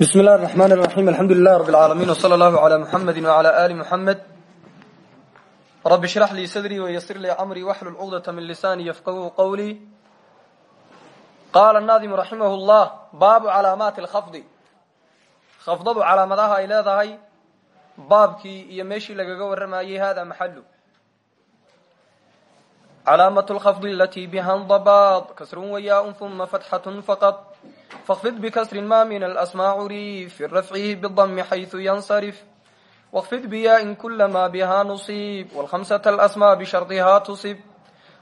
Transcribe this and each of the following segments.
bismi illahi raxmaan raxiim alxamdu lilah rabbi alcaalamiin wsala allahu cala muxamedi wcala aali muxamed rabbi shrax lii sadrii wayasir lii amrii waxlul cuqdata min lisaanii yafqahuu qowlii qaala naadimu raximahu llah baabu calaamaati alkhafdi khafdadu calaamadaha ay leedahay baabkii iyo meeshii lagaga waramayey hada maxalu calaamat lkhafdi alatii biha ndabaad kasrun wayaa-un uma fatxatun faqad فاkفض بkسر ma min الأسmاع curiif في rفعه bالضم حayثu ينصرف واkفض bya kula ma bha نصيب والخمسة الأسmاء بشharطha تصب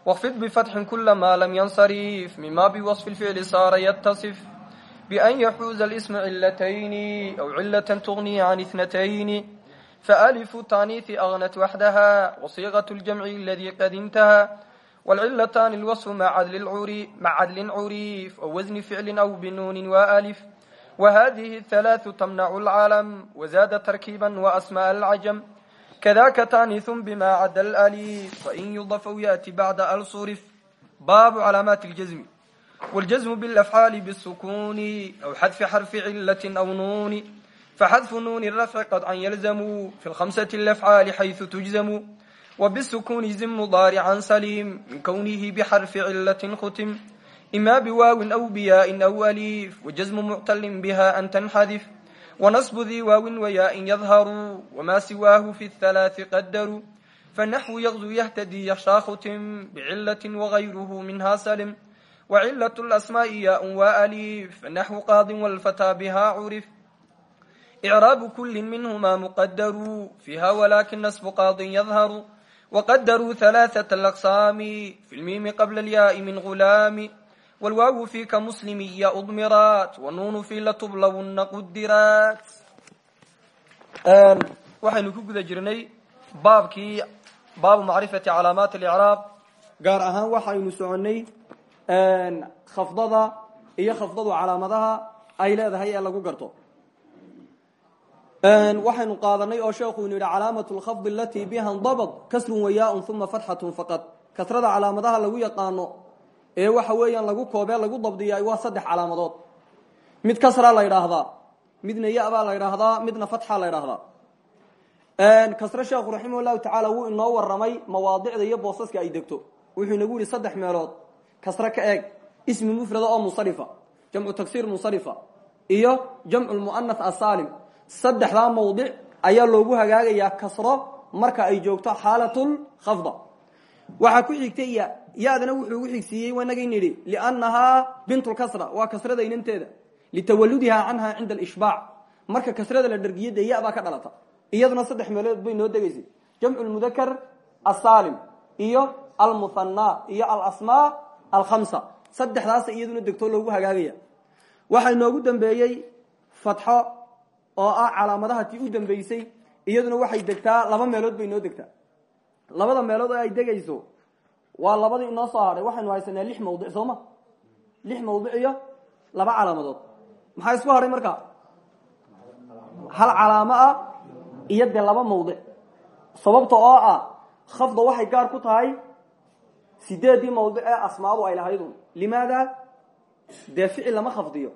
واkفض بفتح kula ma lm ينصرف mima بوصف الفعل sاara yتصف بأn yxuز الاسم ciلتين أو ciلة تغني عن اثنتين فألف التانيث أغنت وحدها وصيغة الجمع الذي qad انتهى wlcilatan lwصf maca cadlin curiif o wasni ficli aw binuunin walif wahadihi halaaثu tamnacu lcalm wazada tarkiiba waasmaء alcajam kadaka taaniثu bima cada lalif fain yudaf aw yaأti bacda alsurif baabu calaamaati اljazmi wاljazmu bاlafcaali bالsukuni aw xadfi xarfi cilati aw nuuni faxadfu nuuni rafci qadcan yalzamu fi lhamsaةi اlafcaali xayثu tujzamu وبالسكون زم مضارعا سليم من كونه بحرف علة ختم إما بواو أو بياء أو أليف وجزم معتل بها أن تنحذف ونصب ذي واو وياء يظهر وما سواه في الثلاث قدروا فالنحو يغزو يهتدي يخشى ختم بعلة وغيره منها سلم وعلة الأسماء ياء وأليف فالنحو قاض والفتى بها عرف إعراب كل منهما مقدر فيها ولكن نصب قاض يظهر وqdaruu ثaلaثة الأqساam في اlmimi qbla اlyaءi min غulaami wاlwaawu fika muslimiya dmiraat wnuunu fi latublawna qudiraat waxaynu ku guda jirnay baabkii baabu macrifati calaamaat اlإcraab gaar ahaan waxaynu soconay khafdada iyo khafdadu calaamadaha ay leedahay ee lagu garto waxaynu qaadanay oo sheekhu inu yidhi calaamatu lkhafdi alatii biha ndabad kasrun wayaaun uma fatxatun faqad. Kasrada calaamadaha lagu yaqaano ee weeyaan lagu koobee lagu dabdiya waa saddex calaamadood. Mid kasraa la ydhaahdaa midna yabaa la ydhaahdaa midna fatxa la ydhaahdaa kasre sheekhu raximah llahu tacaala wuu inoo waramay mawaadicda iyo boosaska ay degto. Wuxuu inagu yihi saddex meelood kasre ka eeg ismi mufrada oo munsarifa jamcu tagsir munsarifa iyo jamcu lmu'anath asalim saddexdaa mawdic ayaa loogu hagaagayaa kasro marka ay joogto xaalatul khafda. Waxaa ku xigtay ya ya-dana wuxuu ugu xigsiiyey wanagin nidhi liannahaa bintlkasra waa kasrada inanteeda litawaludihaa canha cinda alishbaac. Marka kasrada la dhargiyo dee ya baa ka dhalata iyaduna saddex meelood bay noo degaysay jamcu lmudakar asaalim iyo almuhanna iyo alasmaa alkhamsa. Saddexdaasa iyaduna degtoo loogu hagaagaya. Waxaa inoogu dambeeyey fatxo oo ah calaamadaha tii u dambeysay iyaduna waxay degtaa laba meelood bay inoo degtaa. Labada meelood oo ay degayso waa labadii inoo soo hadhay waxaynu haysanaa lix mawdic soo ma? Lix mawdic iyo laba calaamadood. Maxaa isku hadhay marka? Hal calaamo ah iyo dee laba mawdic. Sababta oo ah khafda waxay gaar ku tahay sideedii mawdic ee asmaadu ay lahaydun limaada dee ficil lama khafdiyo?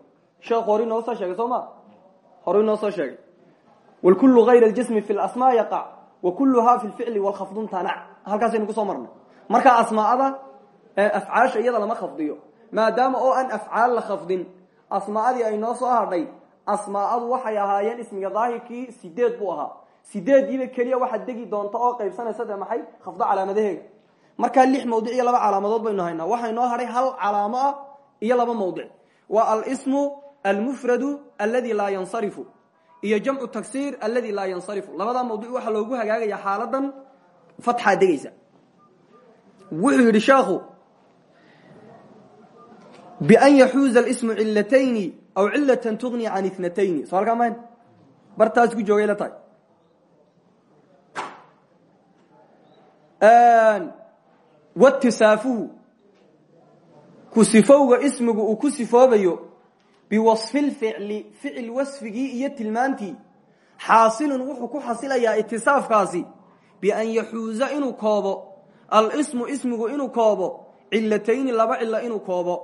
Sheekhu hori noo soo sheegay soo ma horu inoo soo sheegay wlkulu ayr اljismi fi lasma yaqac wa kuluhaa fi lficli wlkhafdun tanac halkaasaynu ku soo marnay markaa asmaada afcaasha iyada lama khafdiyo. Maadaama oo aan afcaal la khafdin asmaadii ay noo soo hadhay asmaadu waxay ahaayeen ismiga daahirkii sideed buu ahaa. Sideediiba keliya waxaad degi doonta oo qaybsanaysa de maxay? Khafdo calaamadaheega markaa lix mawdic iyo laba calaamadood baynu haynaa. Waxay noo hadhay hal calaamo ah iyo laba mawdic. Waa alsmu almufradu aladi laa yansarifu iyo jamcu tagsir aladi laa yansarifu labadaa mawduc waxaa loogu hagaagaya xaaladan fatxaa degaysa wuxuu yidhi sheekhu bian yaxuuza ismu cilatayni aw cilatan tugni can itnatayni soo mahan bartaas ku joogay la tahay watisaafuhu ku sifowga ismigu uu biwasfi lficli ficil wasfigii iyo tilmaantii. Xaasilun wuxuu ku xasilayaa itisaafkaasi bian yaxuuza inuu koobo alismu ismigu inuu koobo cilatayni laba cilo inuu koobo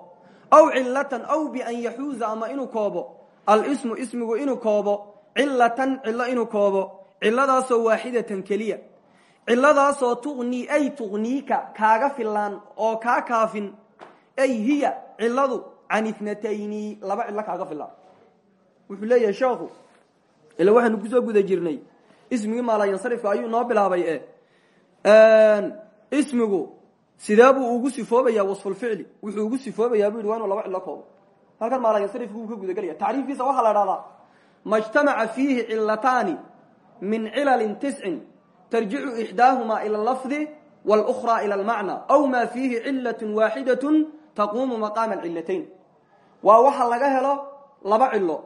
aw cilatan aw bian yaxuuza ama inuu koobo alismu ismigu inuu koobo cilatan cilo inuu koobo ciladaasoo waaxidatan keliya. Ciladaasoo tuqnii ay tuqniika kaaga filaan oo kaa kaafin ay hiya ciladu can itnatayni laba cilo kaaga filaan wuxuu leeyahay sheekhu ila waxaanu kusoo guda jirnay ismigii maalayansarifka ayuu noo bilaabay e ismigu sidee buu ugu sifoobaya wasfulficli wuxuu ugu sifoobayaa bu yidhi waa inu laba cilo koobo halkan maalayansarifku wuu ka gudagelaya tacriifkiisa waxaa la dhahdaa ma jtamaca fiihi cilataani min cilalin tiscin tarjicu ixdaahumaa ila lafdi wاlأkhraa ila almacna aw ma fiihi cilaة waaxidaة taquumu maqaama cilatayn waa waxa laga helo laba cilo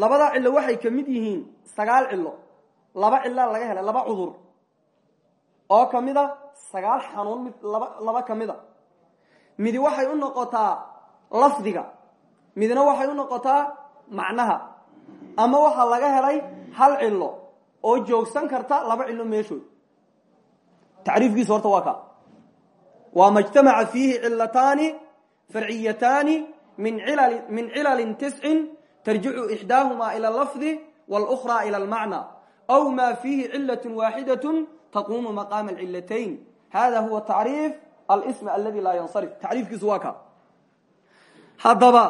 labadaa cilo waxay ka mid yihiin sagaal cilo laba cilaa laga helay laba cudur. Oo ka mid a sagaal xanuun mid laba laba ka mid a midi waxay u noqotaa lafdiga. Midna waxay u noqotaa macnaha. Ama waxaa laga helay hal cilo oo joogsan karta laba cilo meeshood. Tacriifkiisu horta waa ka. Waa ma jtamaca fiihi cilataani farciyataani min ilal min cilalin tiscin tarjicu ixdaahumaa ila lafdi wاlأkhraa ila almacna aw ma fiihi cilaة waaxidaة taquumu maqaama cilatayn hada huwa tacriif alsm aladi laa yansarif tacriifkiisu waa ka haddaba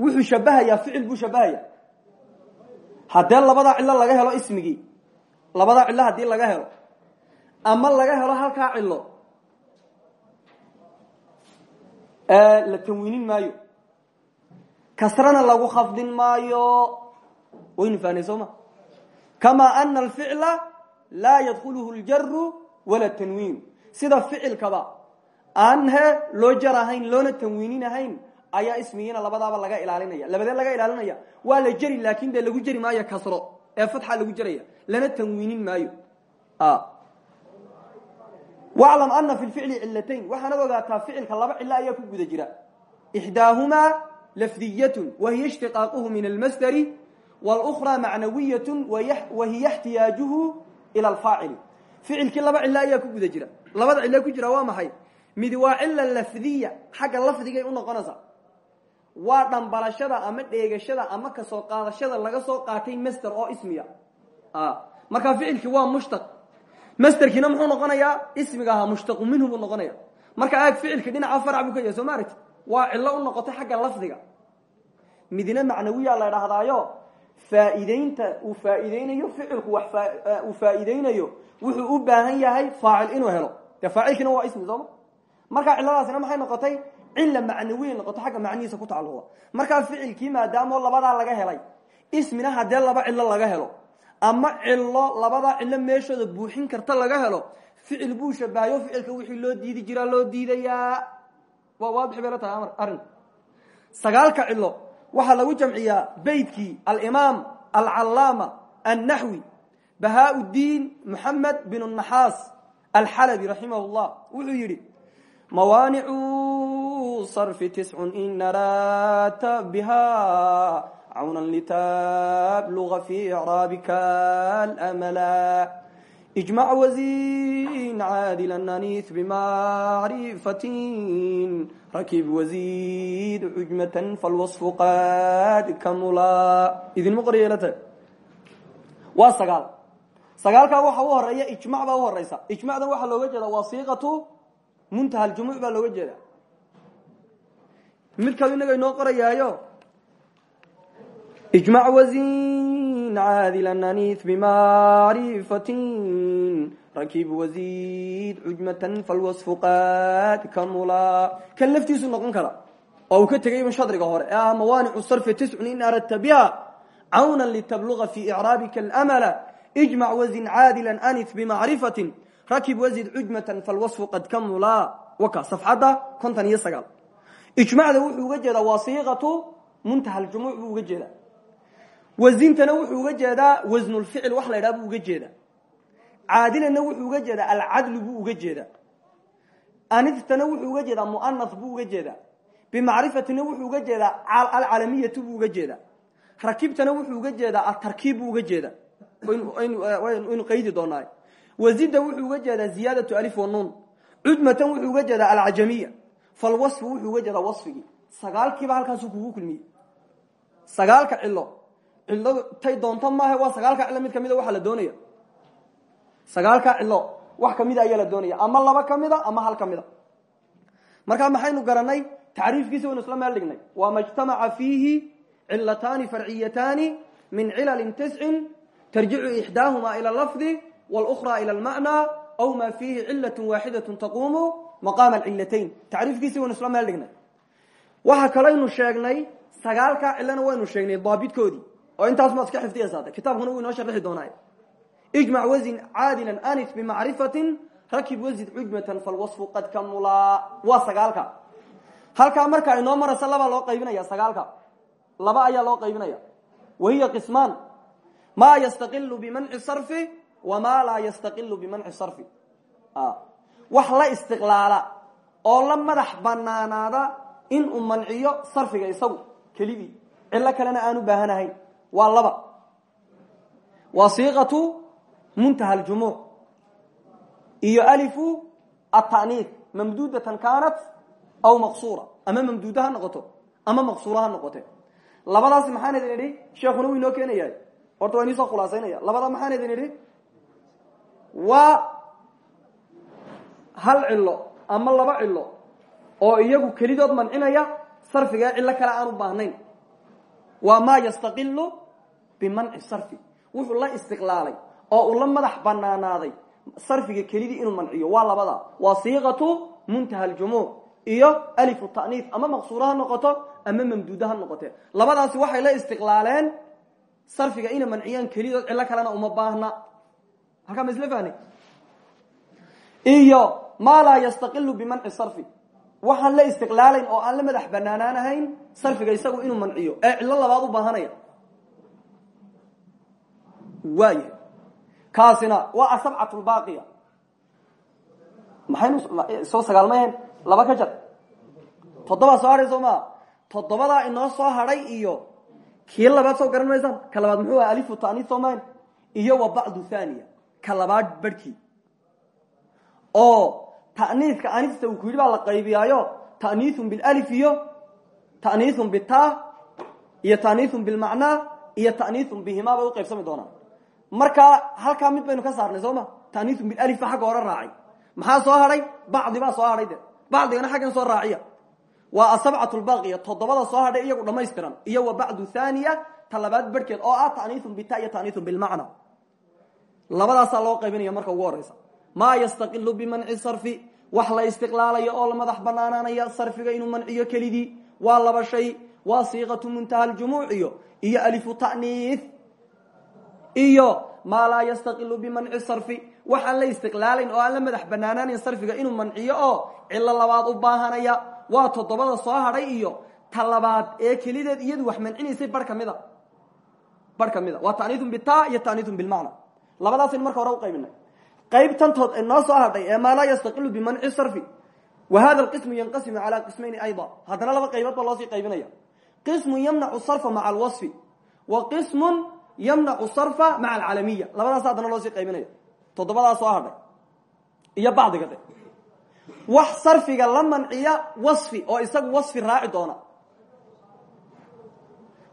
wuxuu shabahayaa ficil buu shabahaya haddee labadaa cilo laga helo ismigii labadaa cilo haddii laga helo ama laga helo halkaa cilo la tanwiinin maayo. Kasrana lagu khafdin maayo. Waynu fahnay soo ma? Kama ana yadkhuluhu ljaru wala tanwiinu sida ficilkaba aan he loo jar ahayn loona tanwiinin ahayn ayaa ismigiina laga ilaalinaya. Labadee laga ilaalinaya waa la jeri laakin dee lagu jeri maayo kasro. Ee fatxa lagu jeraya lana tanwiinin maayo waclam ana fi lficli cilatayn waxaanad ogaataa ficilka laba cilo ayaa ku guda jira ixdaahumaa lafdiyatun wahiya ishtiqaaquhu min almasdari wاlأkhraa macnawiyat wahiya اxtiyaajuhu ila alfaacili ficilkii laba cilo ayaa ku guda jira labada cilo ku jira waa maxay midi waa cila lafdiya xagga lafdigay unoqonaysaa waa dhambalashada ama dheegashada ama kasoo qaadashada laga soo qaatay master oo ismiya markaa ficilkii waa mushtaq masterkiina muxuu noqonayaa? Ismiga ahaa mushtaqu minhu buu noqonaya marka aag ficilki dhinaca farc buu ka yahay soo waa cilo u noqotay xagga lafdiga. Midna macnawiya la dhahdaayo faa'iideynta uu faa'iideynayo ficilku wax uu faa'iideynayo wuxuu u baahan yahay faacil inuu helo. Dee faacilkiina waa ismi sooma markaa ciladaasina maxay noqotay? Cila macnawiya noqoto xagga macnihiisa ku tacalluqa markaa ficilkii maadaamo labadaa laga helay ismina haddee laba cilo laga helo ama cilo labadaa cilo meeshooda buuxin karta laga helo. Ficil buu shabahayo ficilka wixii loo diidi jiraa loo diidayaa. Waa waadixi bay amar arrinku sagaalka cilo waxaa lagu jamciyaa beytkii alimaam alcallaama annaxwi bahaa diin moxamed bin naxaas alxalabi raximah llah wuxuu yidhi mawaanicu sarfi tiscun in naraata biha cawnan litabluga fi icraabika almala ijmac wazin caadila aniis bimacrifatin rakib wazid cujmatan falwaصfu qad kamula idinma qoryeelata waa sagaal sagaalkaa waxa u horreeya ijmac baa u horeysa ijmacdan waxaa looga jeeda wasiiqatu muntaha aljumuuc baa looga jeeda mid kale inaga inoo qorayaayo ijmac wazin caadila aniis bimacrifatin rakib wazid cujmatan falwaصfu qad kamula kan laftiisu noqon kara oo uu ka tegayba shadriga hore ee ah mawaanicu sarfi tiscun in aradta biha cawna litabluga fi icraabika almala ijmac wazin caadila anis bimacrifatin rakib wazid cujmatan falwaصfu qad kamula waka safxadda kontan iyo sagaal ijmacda wuxuu uga jeedaa wasiiqatu muntaha aljumuuc buu uga jeedaa wazintana wuxuu uga jeedaa wasnulficil wax la ydhaha buu uga jeedaa. Caadilana wuxuu uga jeedaa alcadlu buu uga jeedaa. Anistana wuxuu uga jeedaa muanas buu uga jeedaa. Bimacrifatina wuxuu uga jeedaa alcalamiyatu buu uga jeedaa. Rakibtana wuxuu uga jeedaa atarkiib buu uga jeedaa. Waynu qaydi doonaa wazida wuxuu uga jeedaa ziyaadatu alif wanuun cudmatan wuxuu uga jeedaa alcajamiya falwaصfu wuxuu uga jeedaa waصfigii sagaalkiiba halkaasuu kugu kulmiyey. Sagaalka cilo ciladu tay doonto maaha waa sagaalka cilo mid kamida waxaa la doonaya sagaalka cilo wax kamida ayaa la doonaya ama laba kamida ama hal kamida markaa maxaynu garanay tacriifkiisa waynu isla meel dhignay waa ma jtamaca fiihi cilataani farciyataani min cilalin tiscin tarjicu ixdaahuma ila lafdi wاlأkhra ila lmacnaa aw ma fiihi cilaة waaxidaة taquumu maqaama cilatayn tacriifkiisi waynu isla meel dhignay waxa kalaynu sheegnay sagaalkaa cilana waynu sheegnay daabitkoodii oo intaas maad iska xifdiyaysaade kitaabkuna wuu inoo sharxi doonaa ijmac wazin caadila anis bimacrifatin rakib wazid cujmatan falwaصfu qad kamulaa waa sagaalka. Halkaa marka inoo maraysa labaa loo qaybinaya sagaalka. Laba ayaa loo qaybinaya. Wahiya qismaan. Ma yastaqilu bimanci sarfi wama laa yastaqilu bimanci sarfi. Wax la istiqlaala oo la madax banaanaada in uu manciyo sarfiga isagu kelidii cilo kalena aan u baahanahayn waa laba. Waa siiqatu muntaha aljumuuc iyo alifu ata'niif mamduudatan kaanat aw maqsuura. Ama mamduuda ha noqoto. Ama maqsuura ha noqote. Labadaas maxaan idin idhi? Sheekuna wuu inoo keenaya horta waa inii soo labada maxaan idin idhi? Waa hal cilo ama laba cilo oo iyagu kelidood mancinaya sarfiga cilo kale aan u baahnayn. Waa maa yastaqilu bimanci sarfi. Wuxuu la istiqlaalay oo uu la madax banaanaaday sarfiga kelidii inuu manciyo. Waa labada. Waa siiqatu muntaha aljumuuc iyo alifu ta'niif ama maqsuura ha noqoto ama mamduuda ha noqote. Labadaasi waxay la istiqlaaleen sarfiga inay manciyaan kelidood cilo kalena uma baahna. Halkaa ma isla fahne iyo maa laa yastaqilu bimanci sarfi. Waxaan la istiqlaalayn oo aan la madax banaanaanahayn sarfiga isagu inuu manciyo. Ee cilo labaad u baahanaya waaya kaasina waa asabcatu lbaaqiya maxaynu soo sagaalmayeen laba ka jar toddobaa soo hadhay soo maa toddobadaa inoo soo hadhay iyo kii labaad soo garan maysaan ka labaad muxuu aha alifu ta'niis soo mahayn iyo wa bacdu thaniya ka labaad barhkii oo ta'niiska anista uu ku yidhi baa la qaybiyaayo ta'niisun bilif iyo ta'niisun bita iyo markaa halkaa mid baynu ka saarnay soo ma? Ta'niisun bilif ba xagga hore raacay. Maxaa soo hadhay bacdi baa soo hadhay de. Bacdigana xaggan soo raaciya. Waa asabcatu lbaaqiya toddobada soo hadhay iyagu dhamaystiran iyo wa bacdu thaniya ta labaad oo ah ta'niisun bita iyo ta'niisun bilmacna. Labadaasaa loo qaybinaya marka ugu horeysa maa yastaqilu bimanci sarfi wax la istiqlaalayo oo madax banaanaanaya sarfiga inuu manciyo kelidii waa laba shay. Waa siiqatu muntaha aljumuuc iyo alifu ta'niis iyo maa laa yastaqilu bimanci sarfi. Waxaan la istiqlaalayn oo aan la madax banaanaanayn sarfiga inuu manciyo oo cilo labaad u baahanaya. Waa toddobada soo hadhay iyo ta labaad ee kelideed iyadu wax mancinaysay bar kamida bar kamida waa ta'niisun bita iyo ta'niisun bilmacna labadaasaynu marka hore u qaybinay. Qaybtantood noo soo hadhay ee maa laa yastaqilu bimanci sarfi. Wa hada alqismu yanqasimu calaa qismayni ayda. Haddana laba qaybood baa loosii qaybinaya. Qismun yamnacu sarfa maca alwasfi. Wa qismun yamnacu sarfa maca alcalamiya labadaas haddana loosii qaybinaya toddobadaa soo hadhay iyo bacdiga de. Wax sarfiga la manciya wasfi oo isagu wasfi raaci doona.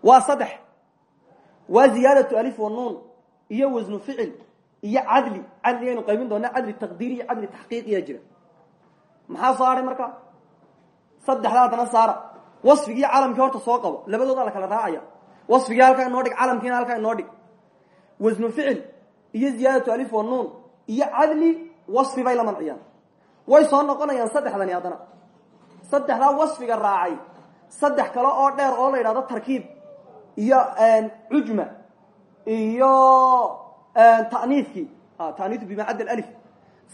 Waa saddex. Waa ziyaadatu alif wanuun iyo wasnu ficil iyo cadli. Cadligaynu qaybin doonaa cadli taqdiir iyo cadli taxqiiqiya jira. Maxaa soo hadhay marka? Saddexdaa haddana saara. Wasfigii calamkii horta soo qabo. Labadoodaa la kala raacaya wasfigii halkaa inoo calamkiina halkaa inoo dhig wasnu ficil iyo ziyaadatu alif wanuun iyo cadli wasfi bay la manciyaan way soo noqonayaan saddexdani haddana saddexdaa wasfiga raacay saddex kale oo dheer oo la yidhahdo tarkiib iyo cujma iyo taniiskii taniisu bimacad alif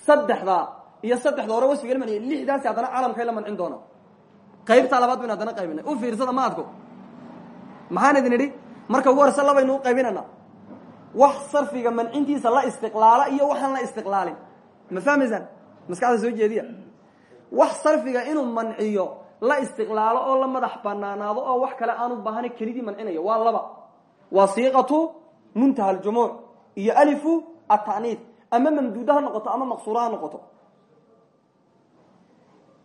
saddexdaa iyo saddexda hore wasfiga la manciya lixdaasi haddana calamkay la mancin doonaa qaybtaa labaad baynu haddana qaybinay u fiirsada ma adko maxaan idin idhi marka ugu horeyse labaynu u qaybinayna. Wax sarfiga mancintiisa la istiqlaala iyo waxaan la istiqlaalin. Ma fahmaysaan maskaxda soo jeediya. Wax sarfiga inuu manciyo la istiqlaalo oo la madax banaanaado oo wax kale aanu baahana kelidii mancinayo waa laba. Waa siiqatu muntaha aljumuuc iyo alifu ataniid ama mamduuda noqoto ama maqsuura ha noqoto.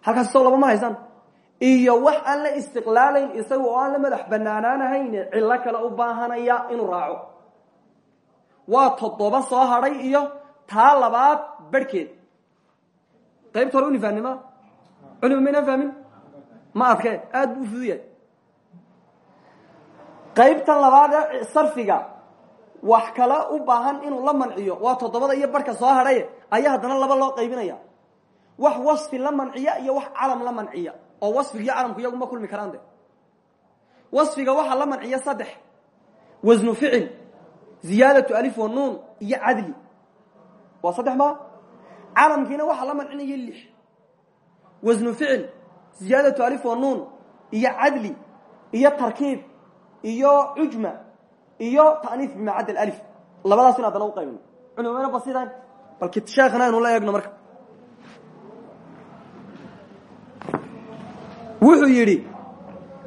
Halkaas soo laba ma haysaan iyo wax aan la istiqlaalayn isaga oo aan la madax banaanaanahayn cillo kale u baahanaya inuu raaco. Waa toddoba soo hadhay iyo taa labaad barhkeed qaybta hore unifahnima culima maynaan fahmin? Ma adkee aad buu ufudud yahay. Qaybtan labaad sarfiga wax kale u baahan inuu la manciyo. Waa toddobada iyo barhka soo hadhay ayaa haddana laba loo qaybinaya wax wasfi la manciya iyo wax calam la manciya oo wasfiga iyo calamku iyagu ma kulmi karaan de wasfiga waxaa la manciya saddex. Wasnu ficil ziyaadatu alif wa nuun iyo cadli. Waa saddex ma calamkiina waxaa la mancinaya lix. Wasnu ficil ziyaadatu alif wa nuun iyo cadli iyo tarkiib iyo cujma iyo ta'niif bimacad alif. Labadaas in haddana u qaybino culimana basidan bal sheekhna aynu la eegno marka wuxuu yidhi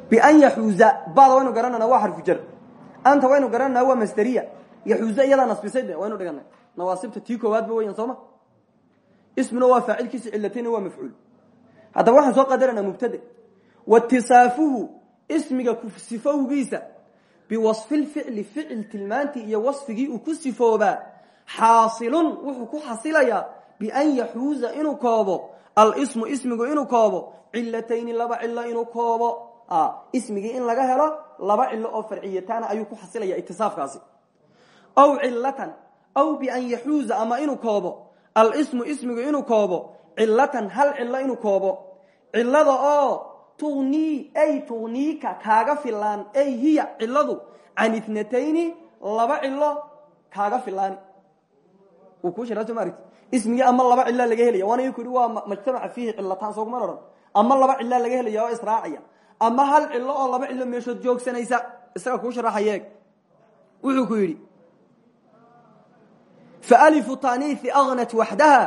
bian yaxuuza bada waynu garanana waa xarfu jar. Anta waynu garanana waa masderiya yaxuuza iyadaa nasbisay waynu dhiganay. Nawaasibta tii koowaadba weyan sooma ismuna waa faacilkiisa cilatayna waa mafcuul. Haddaba waxaan soo qadarana mubtade. Watisaafuhu ismiga kusifowgiisa biwasfilficli ficil tilmaantii iyo wasfigii uu ku sifoobaa xaasilun wuxuu ku xasilayaa bian yaxuuza inuu koobo alsmu ismigu inuu koobo. Cilatayni laba cilo inuu koobo. Ismigii in laga helo laba cilo oo farciyataana ayuu ku xasilaya itisaafkaasi aw cilatan aw bian yaxuuza ama inuu koobo. Alsmu ismigu inuu koobo. Cilatan hal cilo inuu koobo. Cilada oo tugni ay tugniika kaaga filaan ay hiya ciladu can itnatayni laba cilo kaaga filaani ismigii ama laba cilaa laga helaya waana iku yihi waa majtamaca fiihi cilataan sooguma odhan ama laba cilaa laga helaya oo israacaya. Ama hal cilo oo laba cilo meeshood joogsanaysa isaga kuu sharaxayeeg wuxuu ku yidhi faalifu taaniihi agnat waxdaha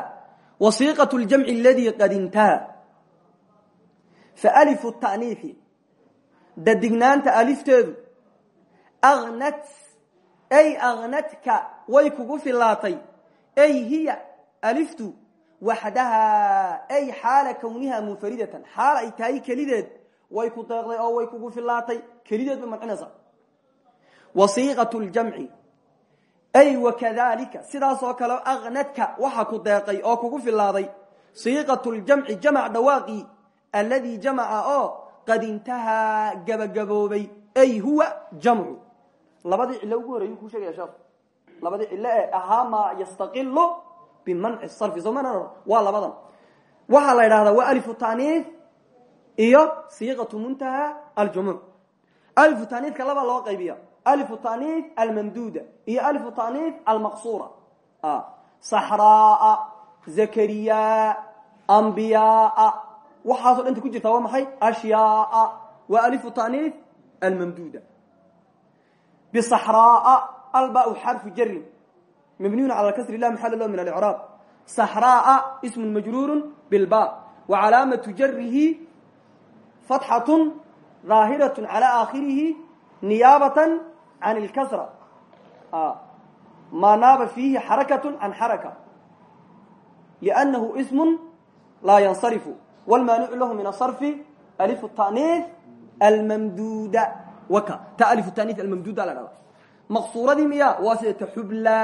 wasiiqat ljamci aladii qad intaha. Faalifu taaniihi dadignaanta alifteedu agnat ay agnatka way kugu filaatay. Ay hiya aliftu waxdaha ay xaala kawniha munfaridatan xaal ay tahay kelideed way ku deeqday oo way kugu filaatay kelideed bay mancinaysaa wasiiqat ljamci ay wakadalika sidaas oo kale agnadka waxa ku deeqay oo kugu filaaday siiqat ljamci jamac dhawaaqii alladii jamaca oo qad intahaa gabagaboobay ay huwa jamcu. Labadii cilo ugu horeeyuu kuu sheegaya sheekhu labadii cilo ee ahaa bimanci sarfi soo mana waa labadan. Waxaa la idhahdaa waa alifu taaniif iyo siiqatu muntaha aljumuuc alifu taaniifka laba loo qaybiya alifu taaniif almamduuda iyo alifu taaniif almaqsuura. Saxraaa zakariyaa ambiyaaa waxaasoo dhanta ku jirtaa waa maxay? Ashyaaa waa alifu taaniif almamduuda bisaxraaa albau xarfu jarin mabniyun cala kasri la maxal lo min alcraab saxraaa ismun majruuru bilba wa calaamatu jarihi fatxatun daahiratu cala aakhirihi niyaabatan can اlkasra maa naaba fiihi xarakatu can xaraka liannahu ismun laa yansarifu wاlmaanucu lahu min asarfi alifu taaniif almamduuda waka ta alifu taaniif almamduuda la dhada maqsuuradii miya waa sidata xubla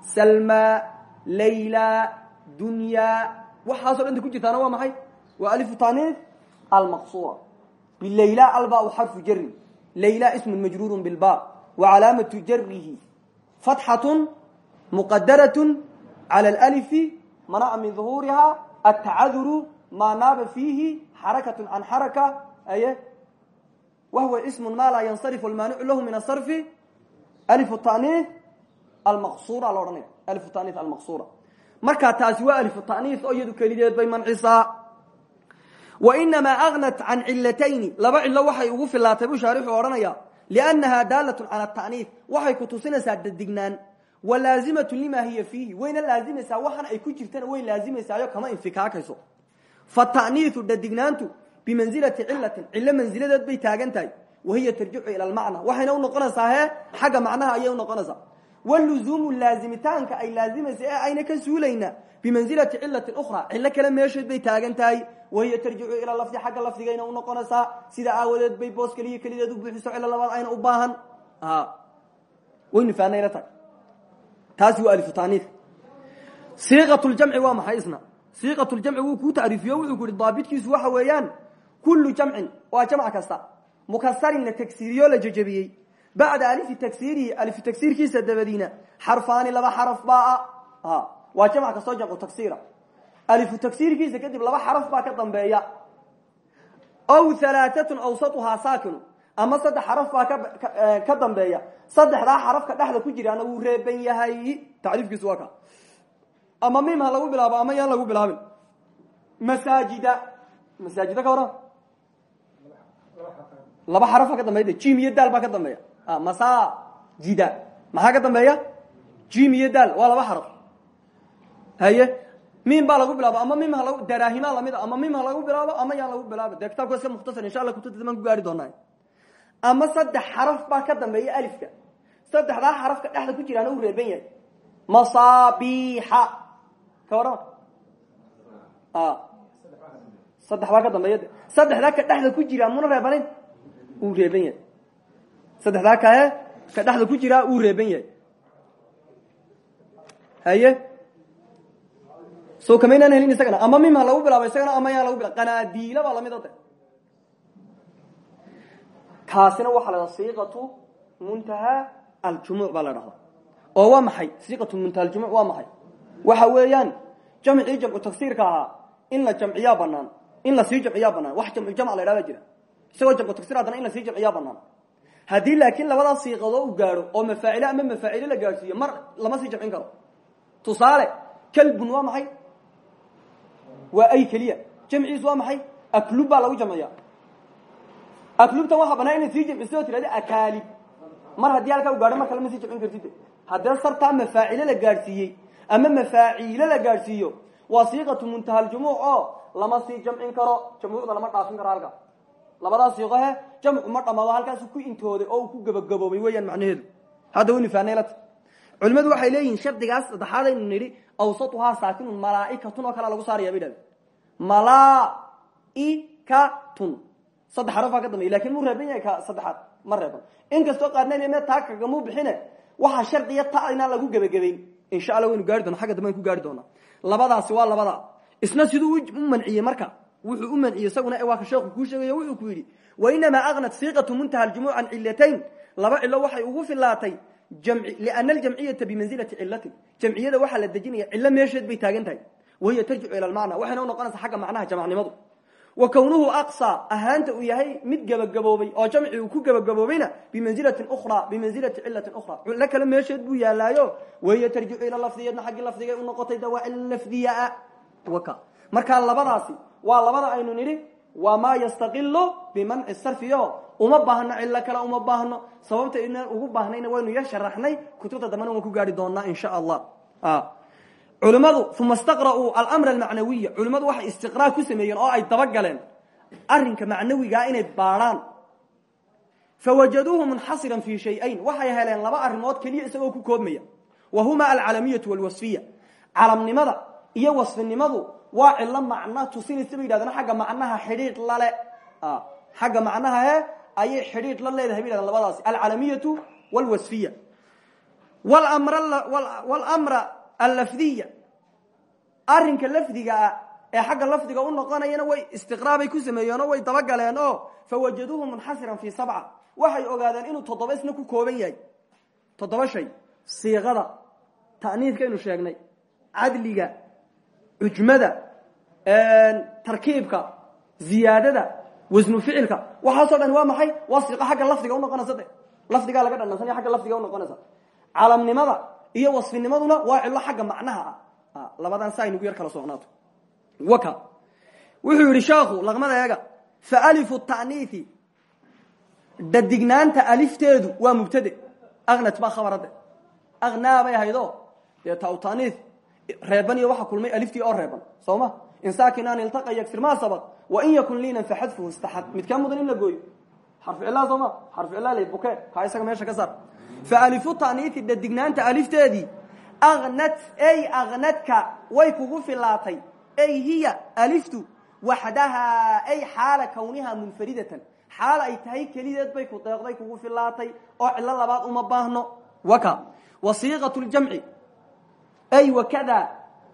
salma layla dunya waxaaso dhan ta ku jirtaana waa maxay? Waa alifu taniif almaqsuura bilayla albau xarfu jari layla ismun majruurun bilba wa calaamatu jarihi fatxatun muqadaratun cala alalifi manaa min duhuurihaa altacaduru maa naaba fiihi xarakatun can xaraka aye wa huwa ismun maa laa yansarifu almaanicu lahu min asarfi alifu taniif almaqsuura la odhanaya alif taaniif almaqsuura markaa taasi waa alif taaniif oo iyadu kelideed bay mancisaa wainamaa agnat can cilatayni laba cilo waxay ugu filaatay buu shaarixu odhanaya liannaha daalat cala taaniif waxay ku tusinaysaa dadignaan wa laazimatu lima hiya fiihi. Wayna laazimaysaa waxana ay ku jirtana way laazimaysaayo kama infikaakayso fataniiu dadignaantu bimanzilati cilatin cilo manziladeed bay taagan tahay. Wahiya tarjicu ila lmacna waxayna unoqonaysaa he xagga macnaha ayay unoqonaysaa waluzuumu laazimitaanka ay laazimaysa ee ayna ka suulayna bimansilati cilati ukhra cillo kale meesheed bay taagan tahay wahiya tarjicu ila lafdi xagga lafdigayna u noqonaysaa sida aawadeed bay boos keliya kelideed u buuxiso cillo labaad ayna u baahan waynu fahnayna tag taasi waa alifutaniif siiqat ljamci waa maxay isna siiqat ljamci wuu kuu tacriifiyo wuxuu ku yihi daabitkiisu waxa weeyaan kullu jamcin waa jamc kasta bacda alifi tagsiirihi alifi tagsiirkiisa dabadiina xarfaani laba xaraf baa waa jamc kastoo jamcu tagsiira alifu tagsiirkiisa kadib laba xaraf baa ka dambeeya ow halaatatun awsatuhaa saakinu ama saddex xaraf baa ka dambeeya saddexdaa xarafka dhexda ku jiraana wuu reeban yahay tacriifkiisu waa ka ama mim ha lagu bilaabo ama yaan lagu bilaabin masaajida masaajida ka waran laba xaraf baa ka masajida maxaa ka dambeeya? Jim iyo daal waa laba xaraf. Haye mim baa lagu bilaabo ama mim ha darahima la mid ama mim ha lagu bilaabo ama yaan lagu bilaabo. Dee kitabka iska mukhtasar insha alla kutubta damaan ku gaari doonaa ama saddex xaraf baa ka dambeeya alifka. Saddexdaa xarafka dhexda ku jiraana uu reeban yahay. Masaabixa ka warrama? Saddex baa ka dambeeya. Saddexdaa ka saddexdaa kae ka dhexda ku jiraa uu reeban yahay. Haye? So kamaynaan helin isagana. Ama mim ha lagu bilaabo isagana ama yaan lagu bilab qanaadiila baa la mid ode kaasina waxaa la dhaha siiqatu muntaha aljumuc baa la dhahda oo waa maxay? Siiqatu muntaha aljumuc waa maxay? Waxa weeyaan jamcii jamcu tagsiirka ahaa in la jamciyaa banaan in la sii jamciyaa banaan wax jamcu jamc la ydhahda jira. Isagoo jamcu tagsir haddana in la sii jamciyaa banaan haddii laakiin labadaa siiqadoo u gaadho oo mafaacile ama mafaacile la gaadhsiiyo mar lama sii jamcin karo. Tusaale kalbun waa maxay? Waa ay keliya. Jamciisu waa maxay? Aklub baa lagu jamciya aklubtan waxaa banaan inay sii jamciso oo tirahda akaalib. Mar haddii halkaa u gaadho mar kale ma sii jamcin kartid. Haddee sartaa mafaacile la gaadhsiiyey ama mafaaciile la gaadhsiiyo waa siiqatu muntaha aljumuuc oo lama sii jamcin karo. Jamhuucda lama dhaafin karo halkaa labadaa siiqohe jamcu ma dhamaado halkaasu ku intooday oo uu ku gabagaboobay weeyaan macnaheedu. Hadda waynu fahnaylat culimadu waxay leeyihiin shardigaas saddexaad aynu nidhi awsatuhaa saakinun malaaikatun oo kalea lagu saaraya bay dhahden malaaikatun. Saddex xarafaa ka dambeya laakiin muu reeban ka saddexaad? Ma reeban inkastoo qaarname taa kagamuu bixine waxaa shardiya ta inaan lagu gebagabayn insha alla waynu gaari doona xagga dambe ku gaari doonaa. Labadaasi waa labada. Isna siduu u manciyey marka wuxuu u manciyey isaguna waa ka sheeku kuu sheegay wuxuu ku yidhi wainamaa agnat siiqatu muntaha aljumuc can cilatayn laba cilo waxay ugu filaatay liana aljamciyata bimansilati cilatin jamciyada waxaa la dejinaya cilo meesheed bay taagan tahay. Wahiya tarjicu ila lmacna waxayna unoqonaysaa xagga macnaha jamacnimadu. Wa kownuhu aqsa ahaanta uu yahay mid gebagaboobay oo jamci ku gebagaboobayna bimanzilatin ukhra bimanzilati cilatin ukhra. Cilo kale meesheed buu yaalaayo wahiya tarjicu ila lafdiyadna xaggii lafdigay unoqotay dawaa cilo lafdiyaa. Markaa labadaasi waa labada aynu nidhi waa maa yastaqilu bimanci sarfiyo uma baahno cilo kale uma baahno. Sababta inaan ugu baahnayna waynu ya sharaxnay kutubta dambena ku gaari doonaa insha allah. Culimadu uma staqra'uu almra almacnawiya culimmadu waxay istiqraa ku sameeyeen oo ay dabagaleen arinka macnawigaa inay baadhaan fawajaduuhu munxasiran fi shay-ayn. Waxay heleen laba arrimood keliya isagoo ku koobmaya. Wa huma alcalamiyatu walwasfiya calamnimada iyo wasfinimadu waa cilo macna tusinaysa bay yidhahdeen xagga macnaha xidhiidh lale. Xagga macnaha he ayay xidhiidh la leedahay bay yidhahdeen labadaasi. Alcalamiyatu walwasfiya. Wlmra allafdiya. Arinka lafdigaa ee xagga lafdiga u noqonayana way istiqraabay ku sameeyeen oo way dabagaleen oo fawajaduuhu munxasiran fi sabca. Waxay ogaadeen inuu toddoba isna ku kooban yahay. Toddoba shay siiqada ta'niidkaynu sheegnay cadliga cujmada tarkiibka ziyaadada wasnu ficilka waxaasoo dhan waa maxay? Waa siiqo xagga lafdiga unoqonaysa de lafdigaa laga dhanansanaya agga lafdiga unoqonaysa calamnimada iyo wasfinimaduna waa cilo xagga macnaha ah. Labadan si aynugu yar kala soconaato waka. Wuxuu yidhi sheekhu laqmada eega. Fa alifu ta'niithi dhadignaanta alifteedu waa mubtade. Aknat baa khabarade aknaa bay ahaydo dee ta ta'niith reeban iyo waxa kulmay aliftii oo reeban soo ma in saakinaan iltaqa yagsir maa sabaq wain yakun liinan faxadfuhu istaxad midkaa mudan in la gooyo. Xarfu cilaa soo ma xarfu cilaa lay buke kaa isaga meesha ka saar. Fa alifu ta'niiti dhadignaanta alifteedii aknad ey aknadka way kugu filaatay ey hiya aliftu waxdahaa ay xaala kawnihaa munfaridatan. Xaal ay tahay kelideed bay ku deeqday kugu filaatay oo cilo labaad uma baahno. Waka. Wasiiqat ljamci ay wakada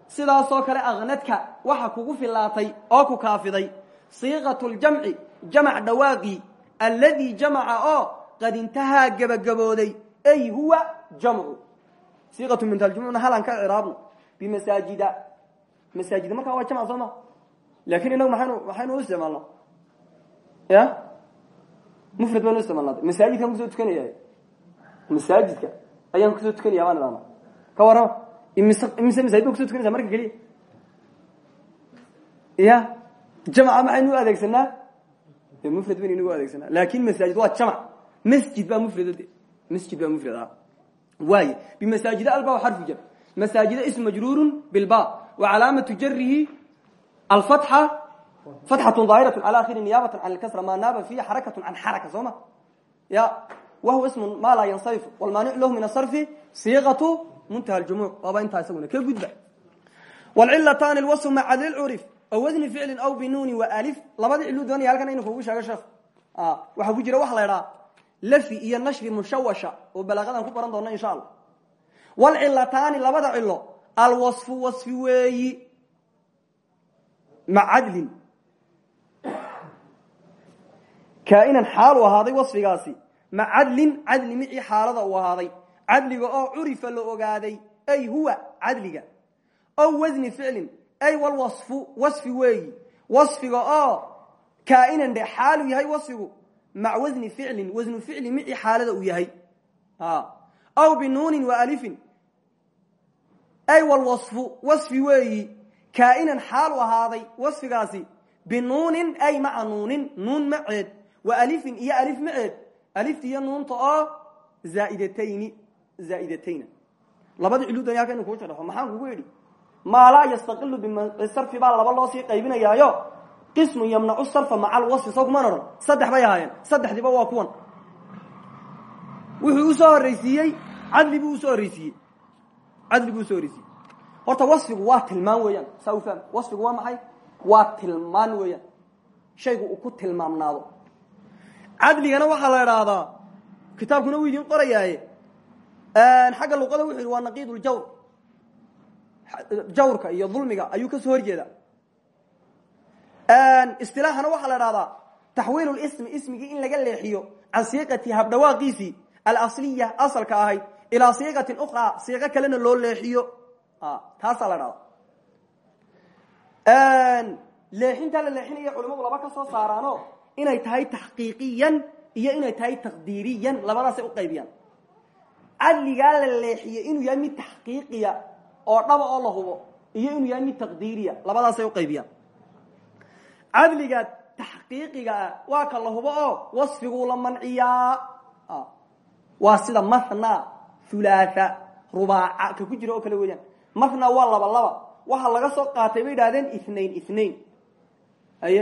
sidaasoo kale aknadka waxa kugu filaatay oo ku kaafiday. Siiqat ljamci jamac dhawaaqii alladii jamaca oo qad intahaa gebagabooday. Ay huwa jamcu. Siiqatu mintaljumcuna halaan ka ciraabno bimasaajida. Masaajida markaa waa jamc soo ma? Lakin inagu maaynu maxaynu u isticmaalna ya? Mufrad baynu isticmaalna masaajidkaan ku soo tukanaya masaajidka? Ayaan ku soo tukanaya baan idhahna ka warrama imise imise masaajid ba kuso tukanaysa marka keliya ya jamca maxaynu u adeegsanaa de mufrad baynu inagu adeegsanaa laakiin masaajid waa jamc masjid baa mufrad de masjid baa mufrad ah. Waay bimasaajid alba xarfu jar masaajida ism majruuru bilba wa calaamatu jarihi alfatxa fatxatun daahiratu cala akhiri niyaabatan can lkasra maa naaba fiihi xarakatu can xaraka soo ma? Ya wahuwa ismun maa laa yansarifu walmaanicu lahu min asarfi siiqatu muntaha ljumuuc waaba intaa isaguna ka gudba. Wlcilataani lwasfu maca lilcurif o wasni ficlin aw binuuni wa alif. Labadii ciluu doonaya halkan inu kugu sheego sheekh. Waxaa ku jira waxa la idhaha lafi iyo nashri mushawasha oo balaaqadan ku baran doona insha allah. Wlcilataani labada cilo alwasfu wasfi weeyi ma cadlin. Kaainan xaal u ahaaday wasfigaasi ma cadlin cadli micii xaalada uu ahaaday cadliga oo curifa la ogaaday ay huwa cadliga. Ow wasni ficlin ay walwasfu wasfi weeyi. Wasfiga oo kaainan dhe xaalu yahay wasfigu mac wasni ficlin wasnu ficli micii xaalada uu yahay. Aw binuunin wa alifin ay walwasfu wasfi weeyi. Kaainan xaal u ahaaday wasfigaasi binuunin ay maca nuunin nuun maceed wa alifin iyo alif maceed. Alifta iyo nuunta oo zaa'idatayni zaa'idatayna labadii ciluudan halka inu kuu sharaxo maxaan kugu idhi maa laa yastaqilu bisarfi baa laba loo sii qaybinayaayo qismun yamnacu sarfa maca alwasfi soo kumaan odhan saddex bay ahaayeen saddexdiiba waa kuwan wuxuu u soo horreysiiyey cadli buu u soo horreysiiyey cadli buu u soo horreysiiyey horta wasfigu waa tilmaan weeyaan saa u faham wasfigu waa maxay waa tilmaan weeyaan shaygu uu ku tilmaamnaado cadligana waxaa la idhaahdaa kitaabkuna wuu idin qorayaaye xagga luqada wuxu yidhi waa naqiid ljawr jawrka iyo dulmiga ayuu ka soo horjeedaa istilaaxana waxaa la idhahdaa taxwiil lismi ismigii in laga leexiyo can siiqati habdhawaaqiisii alasliya asalka ahayd ilaa siiqatin ukhraa siiqo kalena loo leexiyo. Taasaa la dhahdaa leexintaa la leexinaya culimadu laba ka soo saaraano inay tahay taxqiiqiyan iyo inay tahay taqdiiriyan labadaasay uqaybiyaan cadligaa la leexiye inuu yahay mid taxqiiqiya oo dhaba oo la hubo iyo inuu yahay mid taqdiiriya. Labadaasay uqaybiyaan cadliga taxqiiqigaa waa ka la hubo oo wasfiguu la manciyaa. Waa sida mathna hulaatha rubaaca ka ku jira oo kale weeyaan. Mathna waa laba laba. Waxaa laga soo qaatay bay idhahdeen ithnain ithnain aye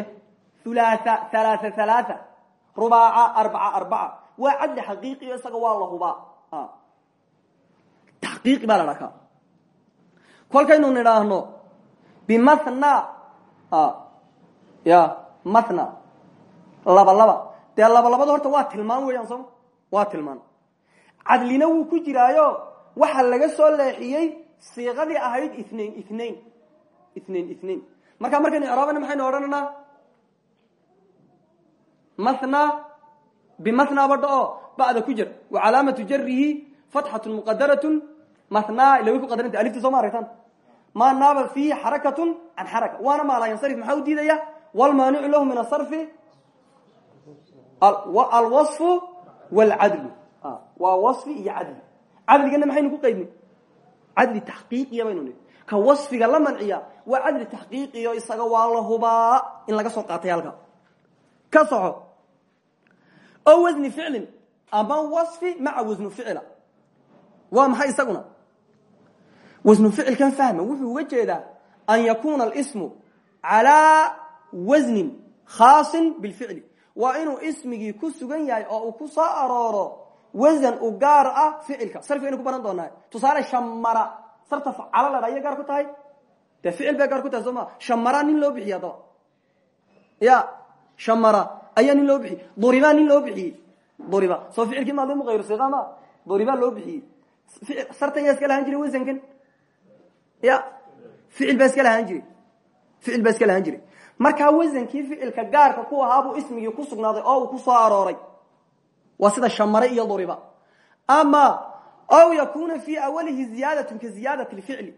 hulaatha halaatha halaatha rubaaca arbaca arbaca. Waa cadli xaqiiqiyo isaga waa la hubaa taxqiiqi baa la dhakaa kolkaynu nidhaahno bimathna ya mathna laba laba dee laba labada horta waa tilmaan weeyaan sooma waa tilmaan cadlina wuu ku jiraayo laga soo leexiyey siiqadii ahayd ithnain ithnain ithnain ithnain marka markaynu icraabana maxaynu odhanaynaa mathna bimathna badha oo ku jir wa calaamatu jarihi fatxatun muqadaratun mathna ila way ku qadaranta alifta soo ma aragtaan maa naaba fiihi xarakatun can xaraka waana maalaa yansarif maxaa u diidaya walmaanicu lahu min asarfi alwaصfu wاlcadlu waa waصfi iyo cadli cadligana maxaynu ku qaybnay cadli taxqiiqiya baynu nihi ka waصfiga la manciya waa cadli taxqiiqiyo isaga waa la hubaa in laga soo qaatay halka ka soco o wasni ficlin ama waصfi maca wasnu ficla waa maxay isaguna Wasnu ficilkan fahma wuxuu uga jeedaa an yakuna alsmu calىa wasnin khaasin biاlficli waa inuu ismigii ku sugan yahay oo uu ku soo arooro wasan u gaar ah ficilka sarfigaynu ku baran doonaa tusaale shamara sarta facalo la dha ayay gaar ku tahay dee ficil bay gaar ku tahay soo ma shamara nin loo bixiye adaba ya shamara ayaa nin loo bixiyey duriba nin loo bixiyey duriba soo ficilkii maadi muqayrusida ma duriba loo bixiyey sartan yaa iska lahaan jiray wasankan ya ficil baa iska lahaan jiray ficil baa iska lahaan jiray markaa wasankii ficilka gaarka ku ahaabuu ismigii ku sugnaaday oo uu ku soo arooray waa sida shamare iyo duriba ama ow yakuna fii awalihi ziyaadatun ka ziyaadati lficli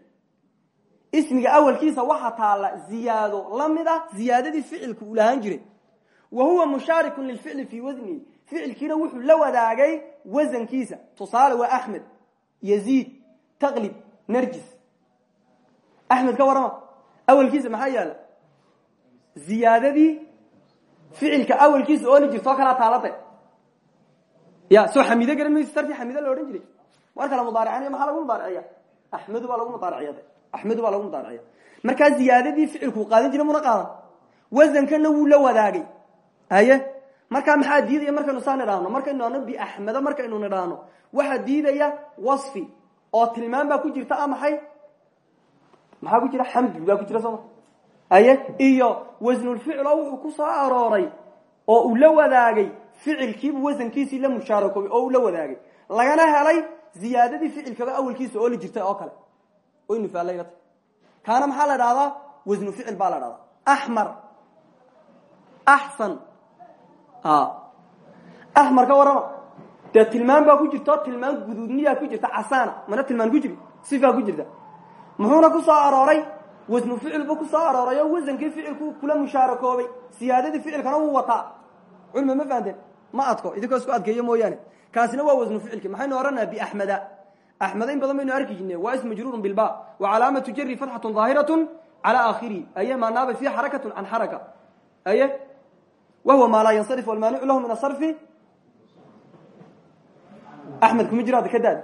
ismiga awalkiisa waxa taalla ziyaado la mid ah ziyaadadii ficilku uu lahaan jiray wa huwa mushaarikun lilficli fii wasnihi ficilkiina wuxuu la wadaagay wasankiisa tusaale waa axmed yaziid taqlib narjis axmed ka warama awalkiisa maxaa yaalla ziyaadadii ficilka awalkiisa ooli jirto o kalaa taalade ya soo xamido garan mayso sartii la odhan jiray mar kala mudaaricanayo maxaa lagu mudaariciya axmedu baa lagu mudaariciya axmedu baa lagu mudaariciya markaa ziyaadadii ficilku qaadan jiray muna qaadan wasankana wuu la wadaagay haye markaa maxaa diidaya markaynu saa nidhaahno markaynu nidhahno biaxmedo markaynu nidhaahno waxaa diidaya wasfi oo tilmaan baa ku jirta a maxaa ku jira xamdi baa ku jira sooma haye iyo wasnulficil oo wuxuu ku soo arooray oo uu la wadaagay ficilkiibu wasankiisii la mushaarakoobay oo uu la wadaagay. Lagana helay ziyaadadii ficilkaba awalkiisa oo la jirtay oo kale. Oynu faalayna kaana maxaa la dhahdaa? Wasnu ficil baa la dhahdaa. Axmar axsan axmar ka warrama. Dee tilmaan baa ku jirta tilmaan guduudniyaa ku jirta. Casaana. Mana tilmaan ku jiri sifaa ku jirta muxuuna ku soo arooray wasnu ficilbu ku soo arooray oo wasankii ficilku kula mushaarakoobay siyaadadii ficilkana wuu wataa. Culma ma fahanteen? Ma adko idinkoo isku adkeeyo mooyaane. Kaasina waa wasnu ficilki maxaynu odhanaa biaxmeda axmeda in badan baynu arki jirne waa ism majruurun bilba wa calaamatu jari fatxatun daahiratun cala aakhirihi. Aye maanaaba fiiha xarakatun can xaraka. Aye wahuwa maa laa yansarif walmaanicu lahu min asarfi axmed kuma jiro hadda ka daad.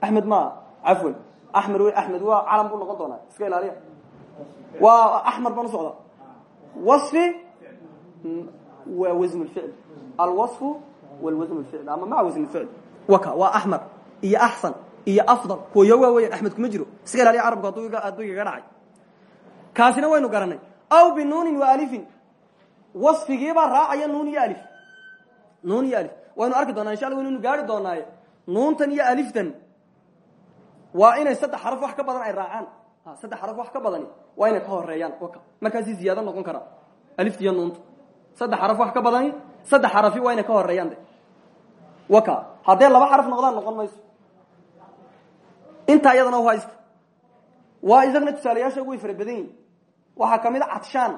Axmed ma cafwan axmed w axmed waa calam buu noqon doonaa iska ilaaliya waa axmar baan u socda waصfi waa wasn اficl alwaصfu wlwasn اficl ama maca wasn اficl waka waa axmar iyo axsan iyo afdal kuwayo waa weyan axmed kuma jiro iska ilaaliya carabku hadduu igaga dhacay kaasina waynu garanay aw binuunin wa alifin wasfigiibaa raacaya nuun iyo alif nuun iyo alif waynu arki doonaa insha alla waynaynu gaari doonaaye nuuntan iyo aliftan waa inay saddex xaraf wax ka badan ay raacaan. Saddex xaraf wax ka badani waa inay ka horeeyaan markaasi ziyaado noqon karaa alifta iyo nuunta saddex xaraf wax ka badani saddex xarafi waa inay ka horeeyaan de. Waka. Haddee laba xaraf noqdaan noqon mayso. Intaa iyadana haysta waa isagna tusaalayaasha way fara badan yihiin waxaa ka mid a cadshaan.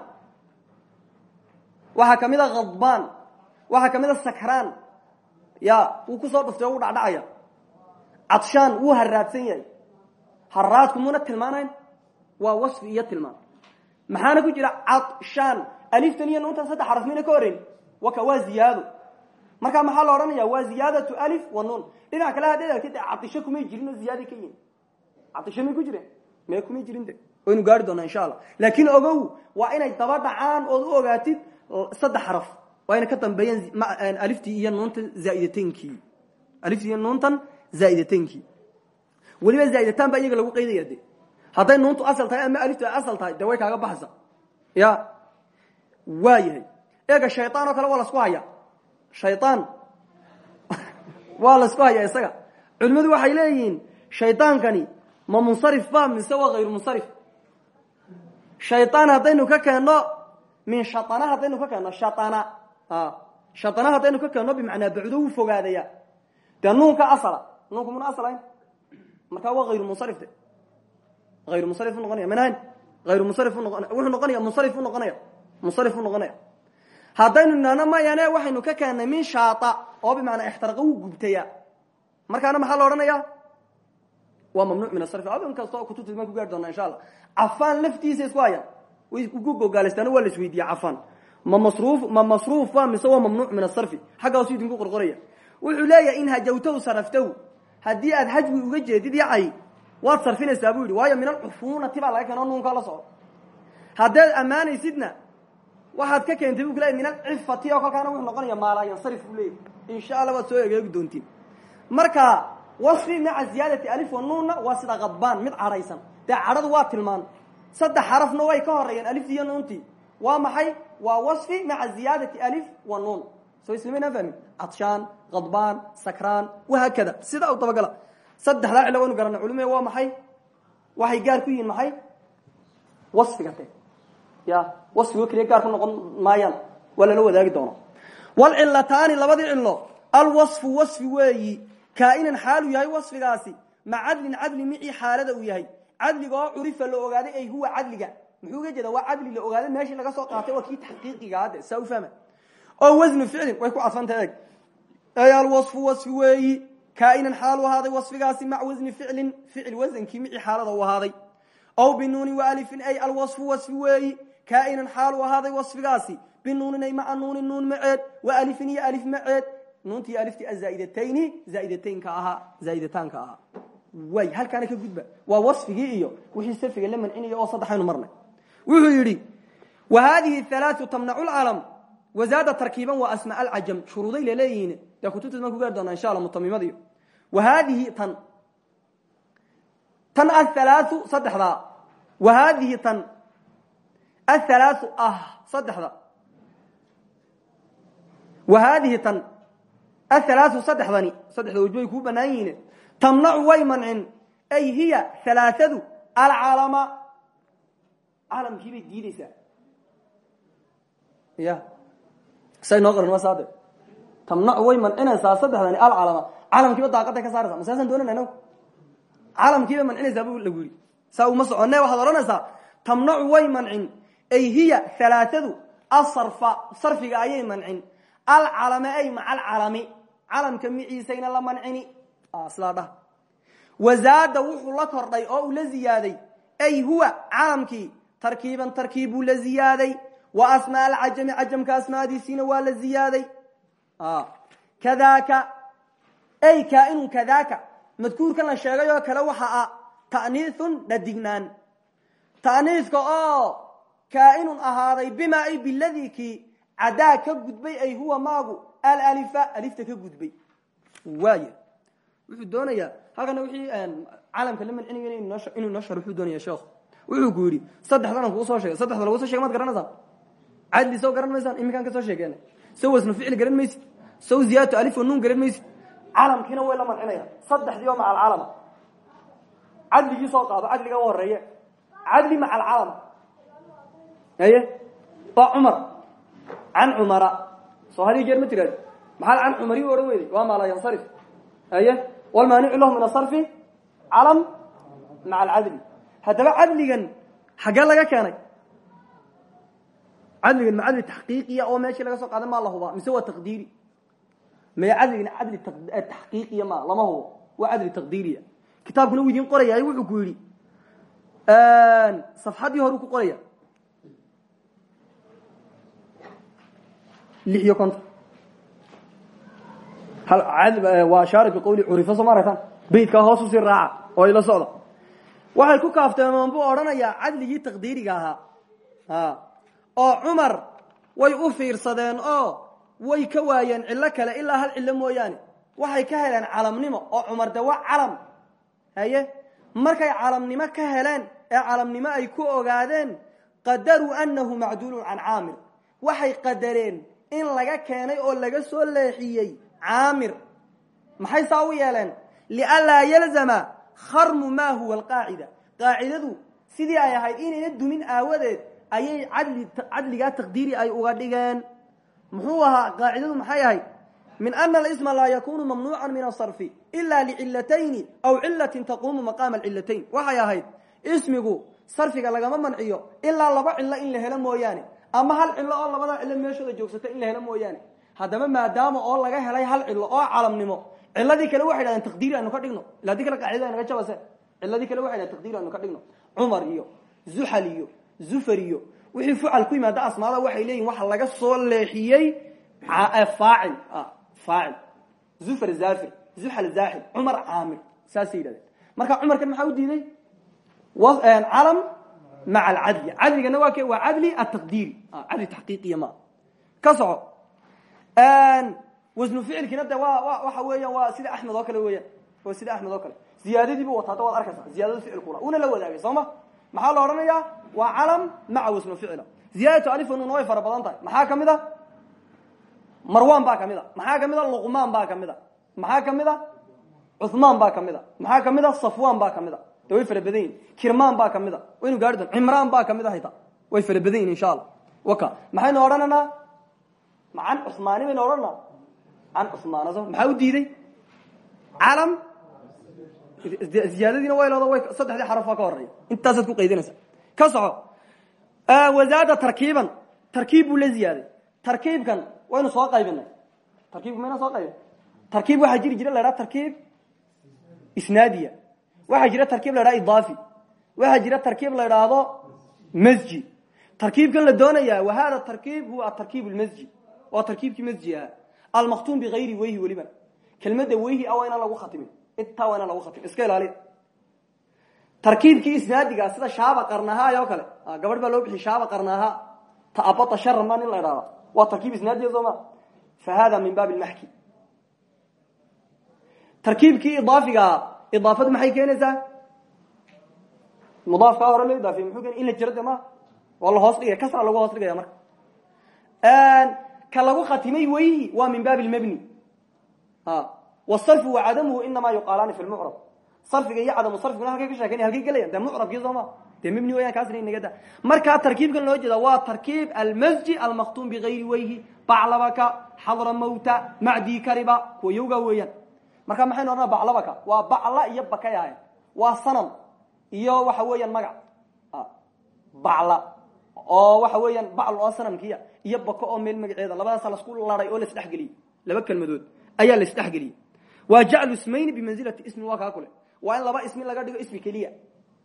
Waxaa ka mid a khadbaan waxaa ka mid a sakraan. Ya wuu ku soo dhuftay o u dhacdhacaya cadshaan wuu haraadsan yahay. Haraadku muna tilmaanayn? Waa wasfi iyo tilmaan. Maxaana ku jira cadshaan aliftan iyo nuuntan saddex xaraf mayna ka horeyn. Waka waa ziyaado. Maxaa la odhanaya waa alif wa nuun. Dhinac kale haddaad aragtid cadisho kumay jirin oo ziyaada ka yihiin ku jireen? Mee kumay jirin de. Waynu gaari doonaa insha allah. Laakiin ogow waa inay daba dhacaan ood ogaatid saddex xaraf. Waa inay ka dambeeyaan aliftii iyo nuuntan zaaidatankii aliftii iyo nuuntan zaa'idataynkii weliba zaa'idataan baa iyaga lagu qaydaya de hadday nuuntu asal tahay ama aliftu ay asal tahay dee way kaaga baxaysa ya waa yahay eega shayaan oo kale waa lasku hayaa shayaan waa lasku hayaa isaga culimmadu waxay leeyihiin shaydaankani ma munsarif ba mise waa hayru munsarif shayaan haddaynu ka keenno min shaana haddaynu ka keenno shaana shaana haddaynu ka keenno bimacnaa bacdo wuu fogaadaya dee nuunka asala nuunku muna asalayn markaa waa hayru munsarif de hayru munsarif u noqonaya manhayn hayru munsarif unoqon wuxuu noqonaya munsarif u noqonaya munsarif u noqonaya haddaynu nidhahno mayane waxaynu ka keennay min shaata oo bimacnaa ixtaraqa wuu gubtaya markaana maxaa la odhanaya waa mamnuuc min asarfi adin kastoo kutubta baan ku gaari doonaa insha allah cafaan laftiisa isku hayaan ugu gogaalaystaan waa la isweydiiya cafaan ma masruuf ma masruuf ba mise waa mamnuuc min asarfi xaggaasu idinku qorqoraya wuxuu leeyahay in hajawtahu saraftahu haddii aad hajwi uga jeedid yacay waad sarfinaysaa buu yidhi waayo min alcufuunati baa laga keeno nuunkaa la soco haddaad ammaanaysidna waxaad ka keentay bu ku leeyahy min alcifati oo kalkaana wuxuu noqonaya maalaa yansarif buu leeyahy insha allah waad soo egeegi doontiin. Marka wasfi maca ziyaadati alif wa nuunna waa sida qadbaan mid cadhaysan dee cadhadu waa tilmaan. Saddex xarafna way ka horeeyeen aliftii iyo nuuntii waa maxay? Waa wasfi maca ziyaadati alif wa nuun soo islimayna fahmin adshaan khadbaan sakraan wahaakada sidaa u dabagala. Saddexdaa cillo waynu garana culimadu waa maxay? Waxay gaar ku yihiin maxay? Wasfiga de ya wasfigo keliya gaar ku noqon maayaan. Waa lala wadaagi doona walcilataani labadii cillo. Alwasfu wasfi weeyi. Kaainan xaal uu yahay wasfigaasi. Ma cadlin cadli micii xaalada uu yahay. Cadliga oo curifa la ogaaday ay huwa cadliga. Muxuu uga jeeda waa cadli la ogaaday meeshii laga soo qaatay waa kii taxqiiqigaade ah saa u fahma oo wasnu ficlin way ku cadfanta eeg. Ey alwasfu wasfi weeyi kaa'inan xaal u ahaaday wasfigaasi mac wasni ficlin ficil wasankii mici xaalada u ahaaday. Ow binuunin waalifin ay alwasfu wasfi weeyi kaa'inan xaal u ahaaday wasfigaasi. Binuunin ay maca nuunin nuun maceed waalifin iyo alif maceed nuunti iyo alifti azaa'idatayni zaa'idatynka ahaa zaaidataanka ahaa. Way halkaana ka gudba. Waa wasfigii iyo wixii safiga la mancinayo oo saddexaynu marnay. Wuxuu yidhi wa haadihi halaau tamnacu lcalam wazaada tarkiiban waa asmaa alcajam shuruuday laleeyihiin dee kutubtaas maan ku gaari doonaa insha alla mutamimadiyo wa haadihi tan tan athalaau saddexdaa wa haadihi tan athalaau ah saddexda wa haadihi tan athalaau saddexdani saddexda waj way kuu banaan yihiin tamnacu way mancin ay hiya halaaadu alcalama calamkii bay diideysaa ya say noo qoran masaade. Tamnacu way mancinaysaa saddexdani alcalama calamkiiba daaqaday ka saaraysa masaasaan doonana inagu calamkiibay mancinaysaa bu lagu yidhi saa uma soconne waxaad odhanaysaa tamnacu way mancin ay hiya halaaadu asarfa sarfiga ayay mancin alcalame ay maca alcalami calamka miciisayna la mancini sidaa dhah wazaada wuxuu la kordhay oo la ziyaaday. Ay huwa calamkii tarkiiban tarkiib la ziyaaday wa asmaa alcajami cajamka asmaadiisiina waa la ziyaaday kadaka ay kaainun kadaka madkuurkan la sheegay oo kale waxa a ta'niithun dhadignaan ta'niiska oo kaainun ahaaday bima ay biladii kii cadaa ka gudbay ay huwa maagu alalifa alifta ka gudbay waaya wuxuu doonayaa halkana wixii calamka la mancinayo inuu noo shar wuxuu doonaya sheekhu wuxuu ku yidhi saddexdan kuu soo sheegay saddexda cadli sow garan maysaan iminkaan ka soo sheegeen sow wasnu ficli garan maysid sow ziyaadatu alif wa nuun garan maysid calamkiina way la mancinayaan saddexdii oo maca alcalama cadligii soo qaado cadliga u horeeye cadli maca alcalama aye waa cumar can cumara soo hadiyo jeer ma tiraad maxaad can cumari u odhan weyday waa maa laa yansarif aye walmaanicu lahu min asarfi calam maca alcadli haddaba cadligan xaggee laga keenay cadligan ma cadli taxqiiqiya oo meeshii laga soo qaaday maa la hubaa mise waa taqdiiri maya cadligan cadli taxqiiqiya ma lama hubo waa cadli taqdiiriya kitaabkuna uu idiin qoraya wuxuu ku yidhi safxaddii hore u ku qoraya lix iyo konton waa shaari biqawli curifa soo ma aragtaan beydkaa hoos u sii raaca oo ila socda waxay ku kaafteemoon buu odhanayaa cadligii taqdiiriga ahaa oo cumar way u fiirsadeen oo way ka waayeen cillo kale ilaa hal cillo mooyaane. Waxay ka heleen calamnimo oo cumar de waa calam. Haye? Markay calamnimo ka heleen ee calamnimo ay ku ogaadeen qadaruu annahu macduulun can caamir. Waxay qadareen in laga keenay oo laga soo leexiyey caamir. Maxay saa u yeeleen? Lianlaa yalzama kharmu maa huwa alqaacida. Qaacidadu sidii ay ahayd inayna dumin aawadeed ayay cadli cadligaa taqdiiri ay uga dhigeen. Muxuu ahaa qaacidadu maxay ahayd? Min ana alisma laa yakunu mamnuucan min asarfi ila licilatayni aw cilatin taquumu maqaama alcilatayn waxay ahayd ismigu sarfiga lagama manciyo ilaa laba cilo in la helo mooyaane ama hal cilo oo labada cilo meeshooda joogsata in la helo mooyaane. Haddaba maadaama oo laga helay hal cilo oo calamnimo ciladii kale waxay dhahdeen taqdiiri aynu ka dhigno. Ila adii kale qaacidada naga jabase. Ciladii kale waxay dhahen taqdiiri aynu ka dhigno. Cumar iyo zuxal iyo zufar iyo wixii fucal ku yimaada asmaada waxay leeyihiin waxa laga soo leexiyey faacil faacil. Zufar zafir zuxal zaaxid cumar caamir saasay yidhahdeen. Marka cumarkan maxaa u diiday? Calam maca alcadli. Cadligana waa ke waa cadli ataqdiiri cadli taxqiiqiya ma. Ka soco. Wasnu ficilkiina de waa waxa weeyaan waa sida axmed oo kale weeyaan. Waa sida axmed oo kale. Ziyaadadiibu wataa da waad arkaysa ziyaadada ficilkuna una la wadaagay soo ma maxaa la odhanayaa waa calam maca wasnu ficila ziyaadatu alif nuuna way fara badan tahay maxaa ka mid a marwan baa ka mid a maxaa ka mid a luqmaan baa ka mid a maxaa ka mid a cuhmaan baa ka mid a maxaa ka mid a safwan baa ka mid a de way fara badan yihiin kirmaan baa ka mid a waynu gaari doon cimraan baa ka mid a hayta way fara badan yihiin insha allah waka maxaynu odhanaynaa can cuhmaani baynu odhanaa can cuhmaan so maxaa u diiday calam ziyaadadiina leedo way saddexdii xaraf waa ka horreeya intaasaad ku qaydinaysa ka soco wazaada tarkiiban tarkiib buu la ziyaaday tarkiibkan waynu soo qaybinay tarkiibku mayna soo qaybin tarkiib waxaa jiri jira la idhaha tarkiib isnaadiya waxaa jira tarkiib la idhaha idaafi waxaa jira tarkiib la idhaahdo masji tarkiibkan la doonaya wa hada tarkiib huwa atarkiib lmasji waa tarkiibkii masji aha almaktuum bigayri weyhi weliba kelmadda weyhi a waa inaan lagu khatimin intaa waa inaan lagu khatimin iska ilaali tarkiibkii isnaadiga sida shaaba qarnaha oo kale. Gabadh baa loo bixi shaaba qarnaha. Taabata sharan baa nin la idhahda waa tarkiib isnaadiya soo ma? Fa hada min baabi lmaxki tarkiibkii idaafigaa idaafadu maxay keenaysaa? Mudaafkaa hore loo idaafiye muxuu keena in la jiro de ma? Waa la hoos dhigaya kasra lagu hoos dhigaya marka. Ka lagu khatimay weyhi waa min baabi lmabni wsarfu wacadamuhu inamaa yuqaalaani fi lmucrab sarfiga iyo cadamu sarfiguna halkay ka sheekeynaya halkay gelayan dee mucrabkii soo ma dee mabni weyaan kaasna inagada markaa tarkiibkan loo jeeda waa tarkiib almasji almaktuum bigayri weyhi baclabaka xadra mawta macdii kariba kuwa yowgaa weeyaan marka maxaynu odhanaa baclabaka waa bacla iyo bakay ahayn waa sanam iyo waxa weeyaan magac bacla oo waxa weeyaan bacl oo sanamkiya iyo bako oo meel magaceeda labadaasa lasku laday oo lasdhexgeliyey laba kelmadood ayaa lasdhexgeliyey waa jaclu ismayni bimanzilati ismi waa kaa kule waa in laba ismi laga dhigo ismi keliya.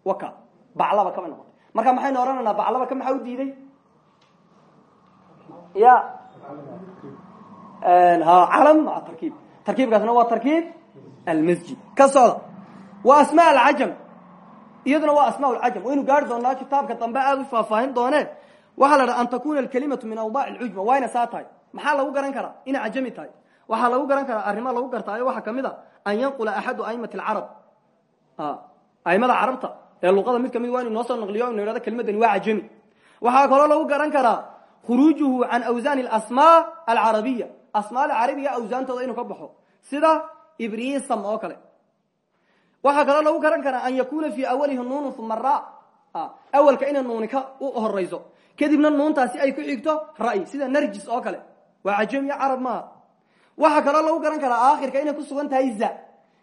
Waka baclaba kaba noqoto. Marka maxaynu odhanaynaa baclaba ka maxaa u diiday? Ya. Calam maa tarkiib. Tarkiibkaasna waa tarkiib almasjid. Ka socda. Waa asma alcajam iyaduna waa asma lcajam waynu gaari doonaa kitaabka dambe aada u faahfaahin doonee waxaa la dhaha an takuna alkalimatu min awdaac lcujma wayna saa tahay. Maxaa lagu garan karaa? Inay cajami tahay waxaa lagu garan karaa arrimaa lagu gartaayo waxaa ka mid a an yanqula axadu aimati alcarab aimada carabta ee luqada mid ka mid waa inu noo soo naqliyo inu ihahdo kelimadani waa cajami. Waxaa kaloo lagu garan karaa khuruujuhu can awsani alasmaa alcarabiya. Asmaada carabiga awsaantooda inuu ka baxo. Sida ibrisam oo kale. Waxaa kaloo lagu garan karaa an yakuna fii awalihi nuunu uma ra. Awalka inay nuuni ka u horayso kadibna nuuntaasi ay ku xigto ra'y sida narjis oo kale. Waa cajamiya carab maaha waxaa kaloo lagu garan karaa aakhirka inay ku sugan tahay za.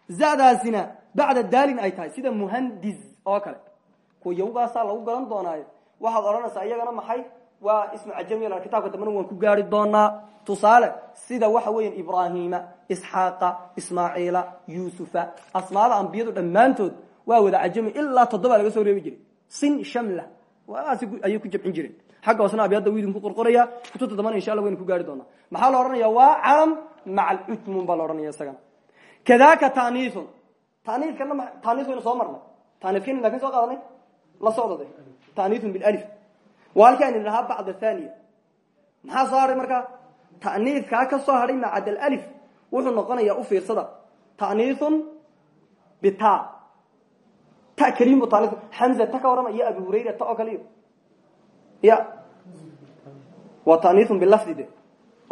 Zadaasina bacda daalin ay tahay sida muhandis oo kale. Kuwa yawgaasaa lagu garan doonaayo. Waxaad odhanaysaa iyagana maxay? Waa ismu cajami kitaabka dambena waan ku gaari doonaa. Tusaale sida waxa weeyaan ibrahima isxaaqa ismaaciila yuusufa. Asmaada ambiyadu dhammaantood waa wada cajami ilaa toddoba laga soo reebi jiray. Sin shamla. Waagaasi ayay ku jamcin jireen. Xagga hoosna abyadda wiidin ku qorqoraya kutubta dambana insha alla waynu ku gaari doonaa. Maxaa la odhanaya waa calam maca alcutmun baa la odhanaya isagana. Kadaka taniisun taniiskana taniis waynu soo marnay taniiskaynu laakin soo qaadanay? La socda de taniisun bilif waa halkii aynu idhahaa bacda thaniya. Maxaa soo hadhay markaa? Ta'niiskaa ka soo hadhay macad alif. Wuxuu noqonayaa u fiirsada. Ta'niisun bita ta keliyin bu taniis xamza ta ka warrama iyo abu hurayra ta oo kaliyo ya. Waa ta'niisun bilafdi de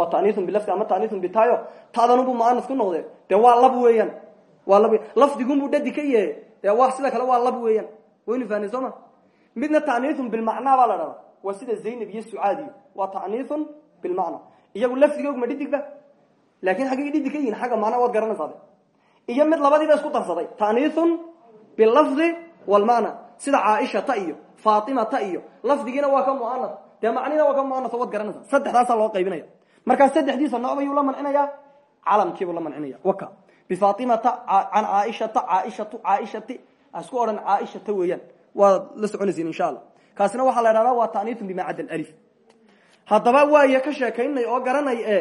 ta'niisun bilafdi ama ta'niisun bitayo ta'danunbu mu'anas ku noqdee dee waa lab weeyaan. Waa lab lafdigunbuu dhadi ka yahe dee waa sida kale waa lab weeyaan. Waynu fahnay midna ta'niisun bilmacnaa baa la dhahdaa. Waa sida zaynab iyo sucaadiyo waa ta'niisun bilmacna iyagu lafdigooguma dhidigba laakin xaggay dhidig ka yihiin xagga macnaa waad garanaysaa iyo mid labadiiba isku darsaday ta'niisun bilafdi walmacna sida caaisha ta iyo faatima ta iyo. Lafdigiina waa ka mu'anas dee macnina waa ka mu'anas waad garanaysaa. Saddexdaasaa loo qaybinaya markaa saddexdiisa nooc bayuu la mancinaya calamkiibuu la mancinaya waka. Bifatimata can caaishata caaishatu caaishati isku odhan caaishata weeyaan. Waad la soconaysiin insha allah. Kaasina waxaa la idhahdaa waa ta'niisun bima cadda alif. Haddaba waayo ka sheekaynay oo garanay e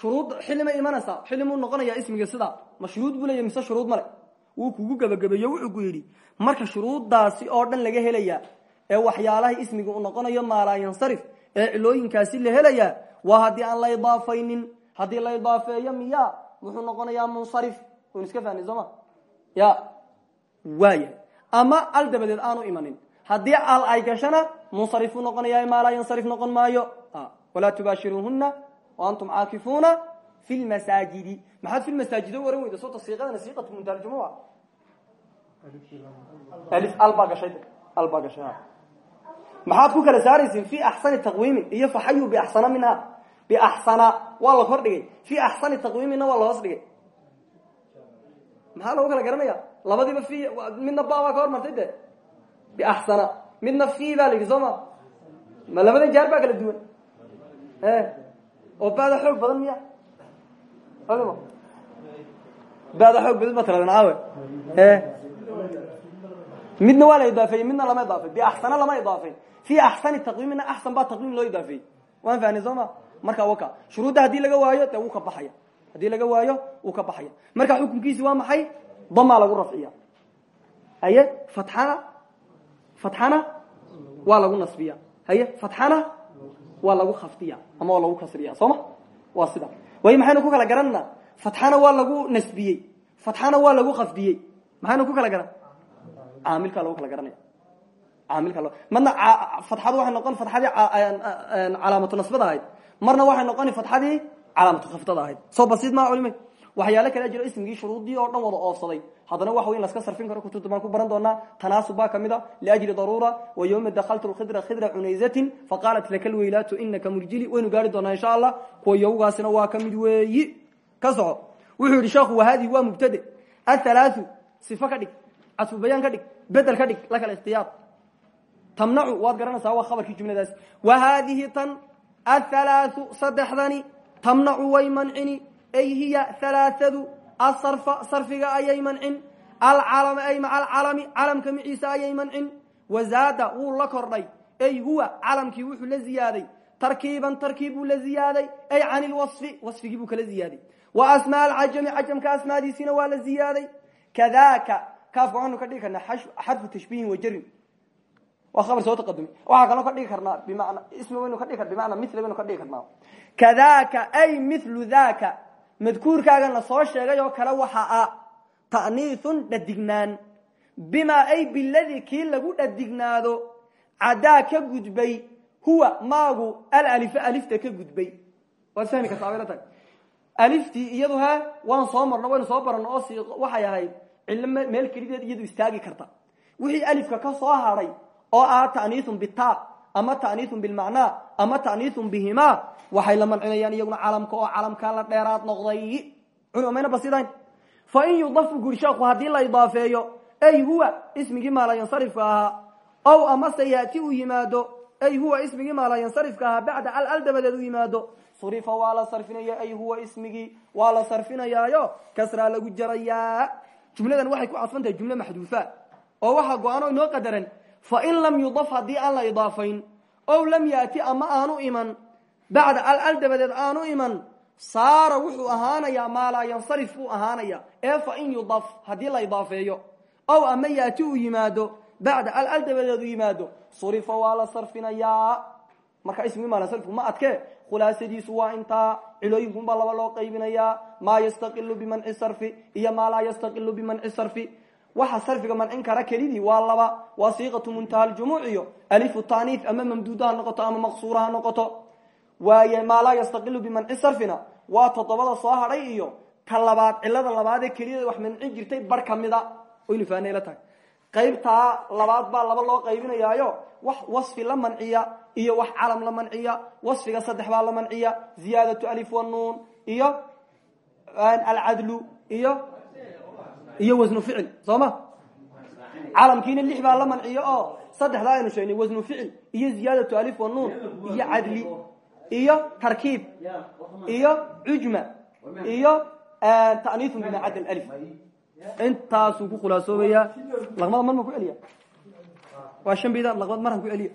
shuruud xillimay imanaysaa xillimuu noqonaya ismiga sidaa ma shuruud buu leeya mise shuruud male wuu kugu gebagabeeye wuxuu ku yidhi marka shuruuddaasi oo dhan laga helayaa ee waxyaalaha ismiga uu noqonayo maalaa yansarif ee cilooyinkaasi la helayaa waa haddii aan la idaafaynin. Haddii la idaafeeyo miya wuxuu noqonayaa munsarif. N iska fahni soo ma? Ya waaya ama al dabadeed aanu imanin. Haddii al ay gashana munsarifuu noqonaya maa laa yansarif noqon maayo? Walaa tubaashiruuhuna waantum caakifuuna fi lmasaajidi maxaad fi lmasaajid o waran weyda soota siiqadana siiqatu muntaljumuca alif al baa gashay. Al baa gashay maxaad ku kala saaraysin? Fi axsani taqwiimin. Iyo faxayu biaxsana minha biaxsana waa la kor dhigay. Fi axsani taqwiiminna waa la hoos dhigay. Maxaa lagu kala garanaya labadiiba fi midna ba baa ka hormartay de biaxsana midna fi baa la yidhi soo ma? Ma labadan jaar baa kala duwan. Oo bada xoog badan miya bada xoog badan ba tiradan caawe midna waa la idaafeeyey midna lama idaafey biaxsana lama idaafeyn fi axsani taqwiimina axsan baa taqwiim loo idaafeeyey waan fahnay soo ma marka waka shuruudda haddii laga waayo dee wuu ka baxaya. Haddii laga waayo wuu ka baxaya. Marka xukunkiisi waa maxay? Damaa lagu rafciya. Haye? Fatxana? Fatxana? Waa lagu nasbiya. Haye? Fatxana? Waa lagu khafdiya ama waa lagu kasriya. Soo ma waa sida. Way maxaynu ku kala garanana fatxana waa lagu nasbiyey. Fatxana waa lagu khafdiyey. Maxaynu ku kala garan caamilkaa lagu kala garanaya. Caamilka marna fatxadu waxay noqon fatxadii calaamatu nasbada ahayd. Marna waxay noqoni fatxadii calaamatu khafdada ahayd. Soo basiid maa culimay. Waxyaalo kale jiro ismigii shuruudii oo dhan wada oofsaday. Haddana waxa wey in laska sarfin karo kutubta baan ku baran doonaa tanaasub baa ka mid a liajli daruura wa yowma dakaltu lkhidra khidra cunayzatin faqaalat laka lweylaatu inaka murjili. Waynu gaari doonaa insha allah kuwa yowgaasina waa ka mid weeyi. Ka soco. Wuxuu yidhi sheekhu wahadii waa mubtade. Athalaathu sifo ka dhig casfu bayaan ka dhig bedel ka dhig la kala ikhtiyaar. Tamnacu waad garanaysaa waa khabarkii wa haadihi tan athalaathu saddexdani tamnacu way mancini ay hiya halaathadu asarfa sarfiga ayay mancin alcalama ay maca alcalami calamka maciisa ayay mancin wazaada wuu la kordhay ay huwa calamkii wuxuu la ziyaaday tarkiiban tarkiib la ziyaaday ay can ilwasfi wasfigii buu kala ziyaaday. Wa asmaa alcajami cajamka asmaadiisiina waa la ziyaaday. Kadaka kaafka waxaanu ka dhigi karnaa xarfu tashbiihin wajarin waa khabar soo taqadumi. Waxaa kaloo ka dhigi karnaa bimana ismi waynu ka dhigi kar bimacnaa mithli baynu ka dhigi karnaa. Kadaka ay mithlu daka madkuurkaagan la soo sheegay oo kale waxa a ta'niithun dhadignaan. Bimaa ay biladii kii lagu dhadignaado cadaa gudbay huwa maagu alalife alifta ka gudbay. Waad fahmi kartaa tag. Aliftii iyadu he soo marno waynu soo baranno oo waxay ahayd cillo meel kelideed iyadu istaagi karta. Wixii alifka ka soo hadhay oo ah ta'niithun bita ama ta'niithun bilmacnaa ama ta'niithun bihimaa waxay la mancinayaan iyaguna calamka oo calamkaa la dheeraad noqday. Mayna basidayn. Fa in yudafu guri sheekhu haddii la idaafeeyo ay huwa ismigii maalayansarifka ahaa ow amase yaati uu yimaado ay huwa ismigii maalayansarifka ahaa bacda al al dabadeed u yimaado surifa waa sarfinaya ay huwa ismigii waa sarfinayaayo kasraa lagu jarayaa jumladan waxay ku cadfan tahay jumle maxduufa oo waxaa go'aan oo inoo qadaran fain lam yudaf haddii aan la idaafayn ow lam yaati ama aanu iman bacda al al dabadeed aanu iman saara wuxuu ahaanayaa maa laa yansarif buu ahaanaya ee fain yudaf haddii la idaafeeyo ow ama yaati uu yimaado bacda al al dabadeed u yimaado surifa waa la sarfinayaa. Marka ismigii maalasarifku ma adke khulaasadiisu waa intaa cilooyinkunbaa laba loo qaybinayaa maa yastaqilu bimanci sarfi iyo maa laa yastaqilu bimanci sarfi. Waxa sarfiga mancin kara kelidii waa laba. Waa siiqatu muntaha ljumuuc iyo alifu taaniif ama mamduuda ha noqoto ama maqsuura ha noqoto. Waaye maa laa yastaqilu bimanci sarfina waa toddobada soo hadhay iyo ka labaad cilada labaad ee keliyada wax mancin jirtay bar faanayla tahay qaybtaa labaad baa laba loo qaybinayaayo. Wax wasfi la manciya iyo wax calam la manciya. Wasfiga saddex baa la manciya. Ziyaadatu alif wanuun iyo alcadlu iyo iyo wasnu ficil. Soo ma? Calamkiina lix baa la manciyo oo saddexdaa aynu sheegnay wasnu ficil iyo ziyaadatu alif wanuun iyo cadli iyo tarkiib iyo cujma iyo ta'niisun bima cadda alif intaasuu ku khulaasoobayaa laqmada mar ma ku celiya. Waa shan bida laqmad marhan ku celiya.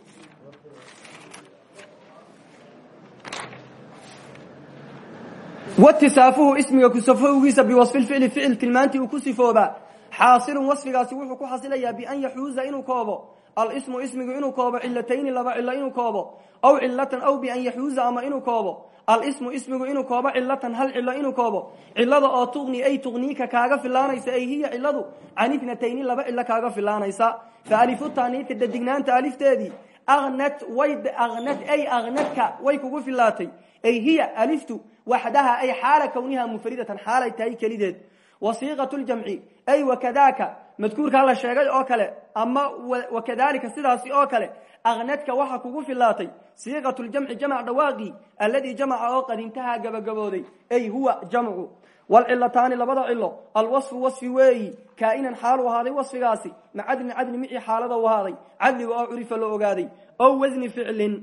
Watisaafuhu ismiga kusafowgiisa biwasfi lficli ficil tilmaantii uu ku sifoobaa xaasilun wasfigaasi wuxuu ku xasilayaa bian yaxuuza inuu koobo alismu ismigu inuu koobo cilatayni laba cilo inuu koobo aw cilatan aw bian yaxuuza ama inuu koobo. Alismu ismigu inuu koobo cilatan hal cilo inuu koobo. Cilada oo tuqni ay tuqniika kaaga filaanaysa ay hiya ciladu can itnatayni laba cilo kaaga filaanaysa. Fa alifu taaniita dadignaanta alifteedii anat way anat ay aknadka way kugu filaatay. Ay hiya aliftu waxdaha ay xaala kawniha mufridatan xaalay tahay kelideed wasiiqatu ljamci ay wakadaaka madkuurkaa la sheegay oo kale ama wakadalika sidaasi oo kale aknadka waxa kugu filaatay siiqatu ljamci jamc dhawaaqii alladii jamaca oo qadintaha gabagabooday. Ay huwa jamcu. Walcilataani labada cilo alwasfu wasfi weeyi. Kaa'inan xaalu ahaaday wasfigaasi. Macadni cadni mici xaalada u ahaaday. Cadliga oo curifa la ogaaday. Aw wasni ficlin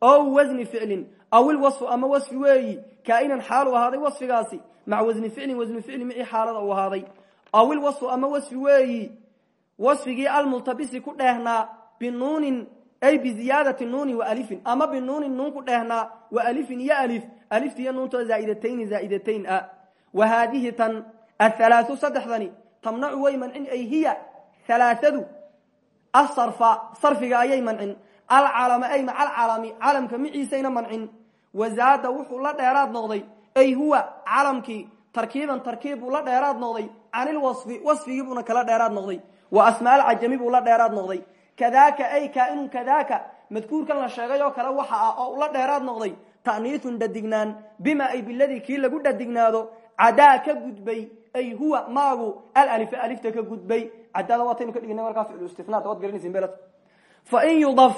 o wasni ficlin awil wasfu ama wasfi weeyi kaa'inan xaal u ahaaday wasfigaasi maca wasni ficlin wasnu ficli micii xaalada u ahaaday. Awil wasfu ama wasfi weeyi wasfigii almultabisi ku dheehnaa binuunin ay biziyaadati nuuni wa alifin ama binuunin nuun ku dheehnaa wa alifin iyo alif aliftiiyo nuuntoo zaa'idatayni zaa'idatayn ah wa haadihi tan athalaathu saddexdani tamnacu way mancin ay hiya halaathadu asarfa sarfiga alcalama ay maca alcalami calamka miciisayna mancin. Wazaada wuxuu la dheeraad noqday ay huwa calamkii tarkiiban tarkiib buu la dheeraad noqday can ilwaصfi wasfigii buuna kala dheeraad noqday. Wa asmaa alcajami buu la dheeraad noqday. Kadaka ay kaainun kadaka madkuurkan la sheegay oo kale waxa ah oo ula dheeraad noqday ta'niisun dhadignaan bima ay biladii kii lagu dhadignaado cadaa ka gudbay ay huwa maagu alif alifta ka gudbay. Cadada waataynu ka dhigna markaa ficlu istinaa waad garanaysin beled fain yudaf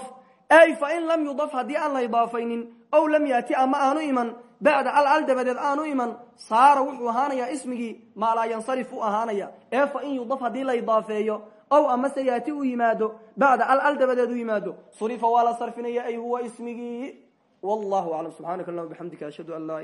ay fain lam yudaf haddii aan la idaafaynin ow lam yaati ama aanu iman bacda alal dabadeed aanu iman saara wuxuu ahaanayaa ismigii maa laa yansarif u ahaanaya. Ee fain yudaf haddii la idaafeeyo ow amase yaati u yimaado bacda alal dabadeed u yimaado. Surifa waa la sarfinaya ay huwa ismigii. Wallahu aclam. Subxaanaka allahuma bixamdika ashhadu an laa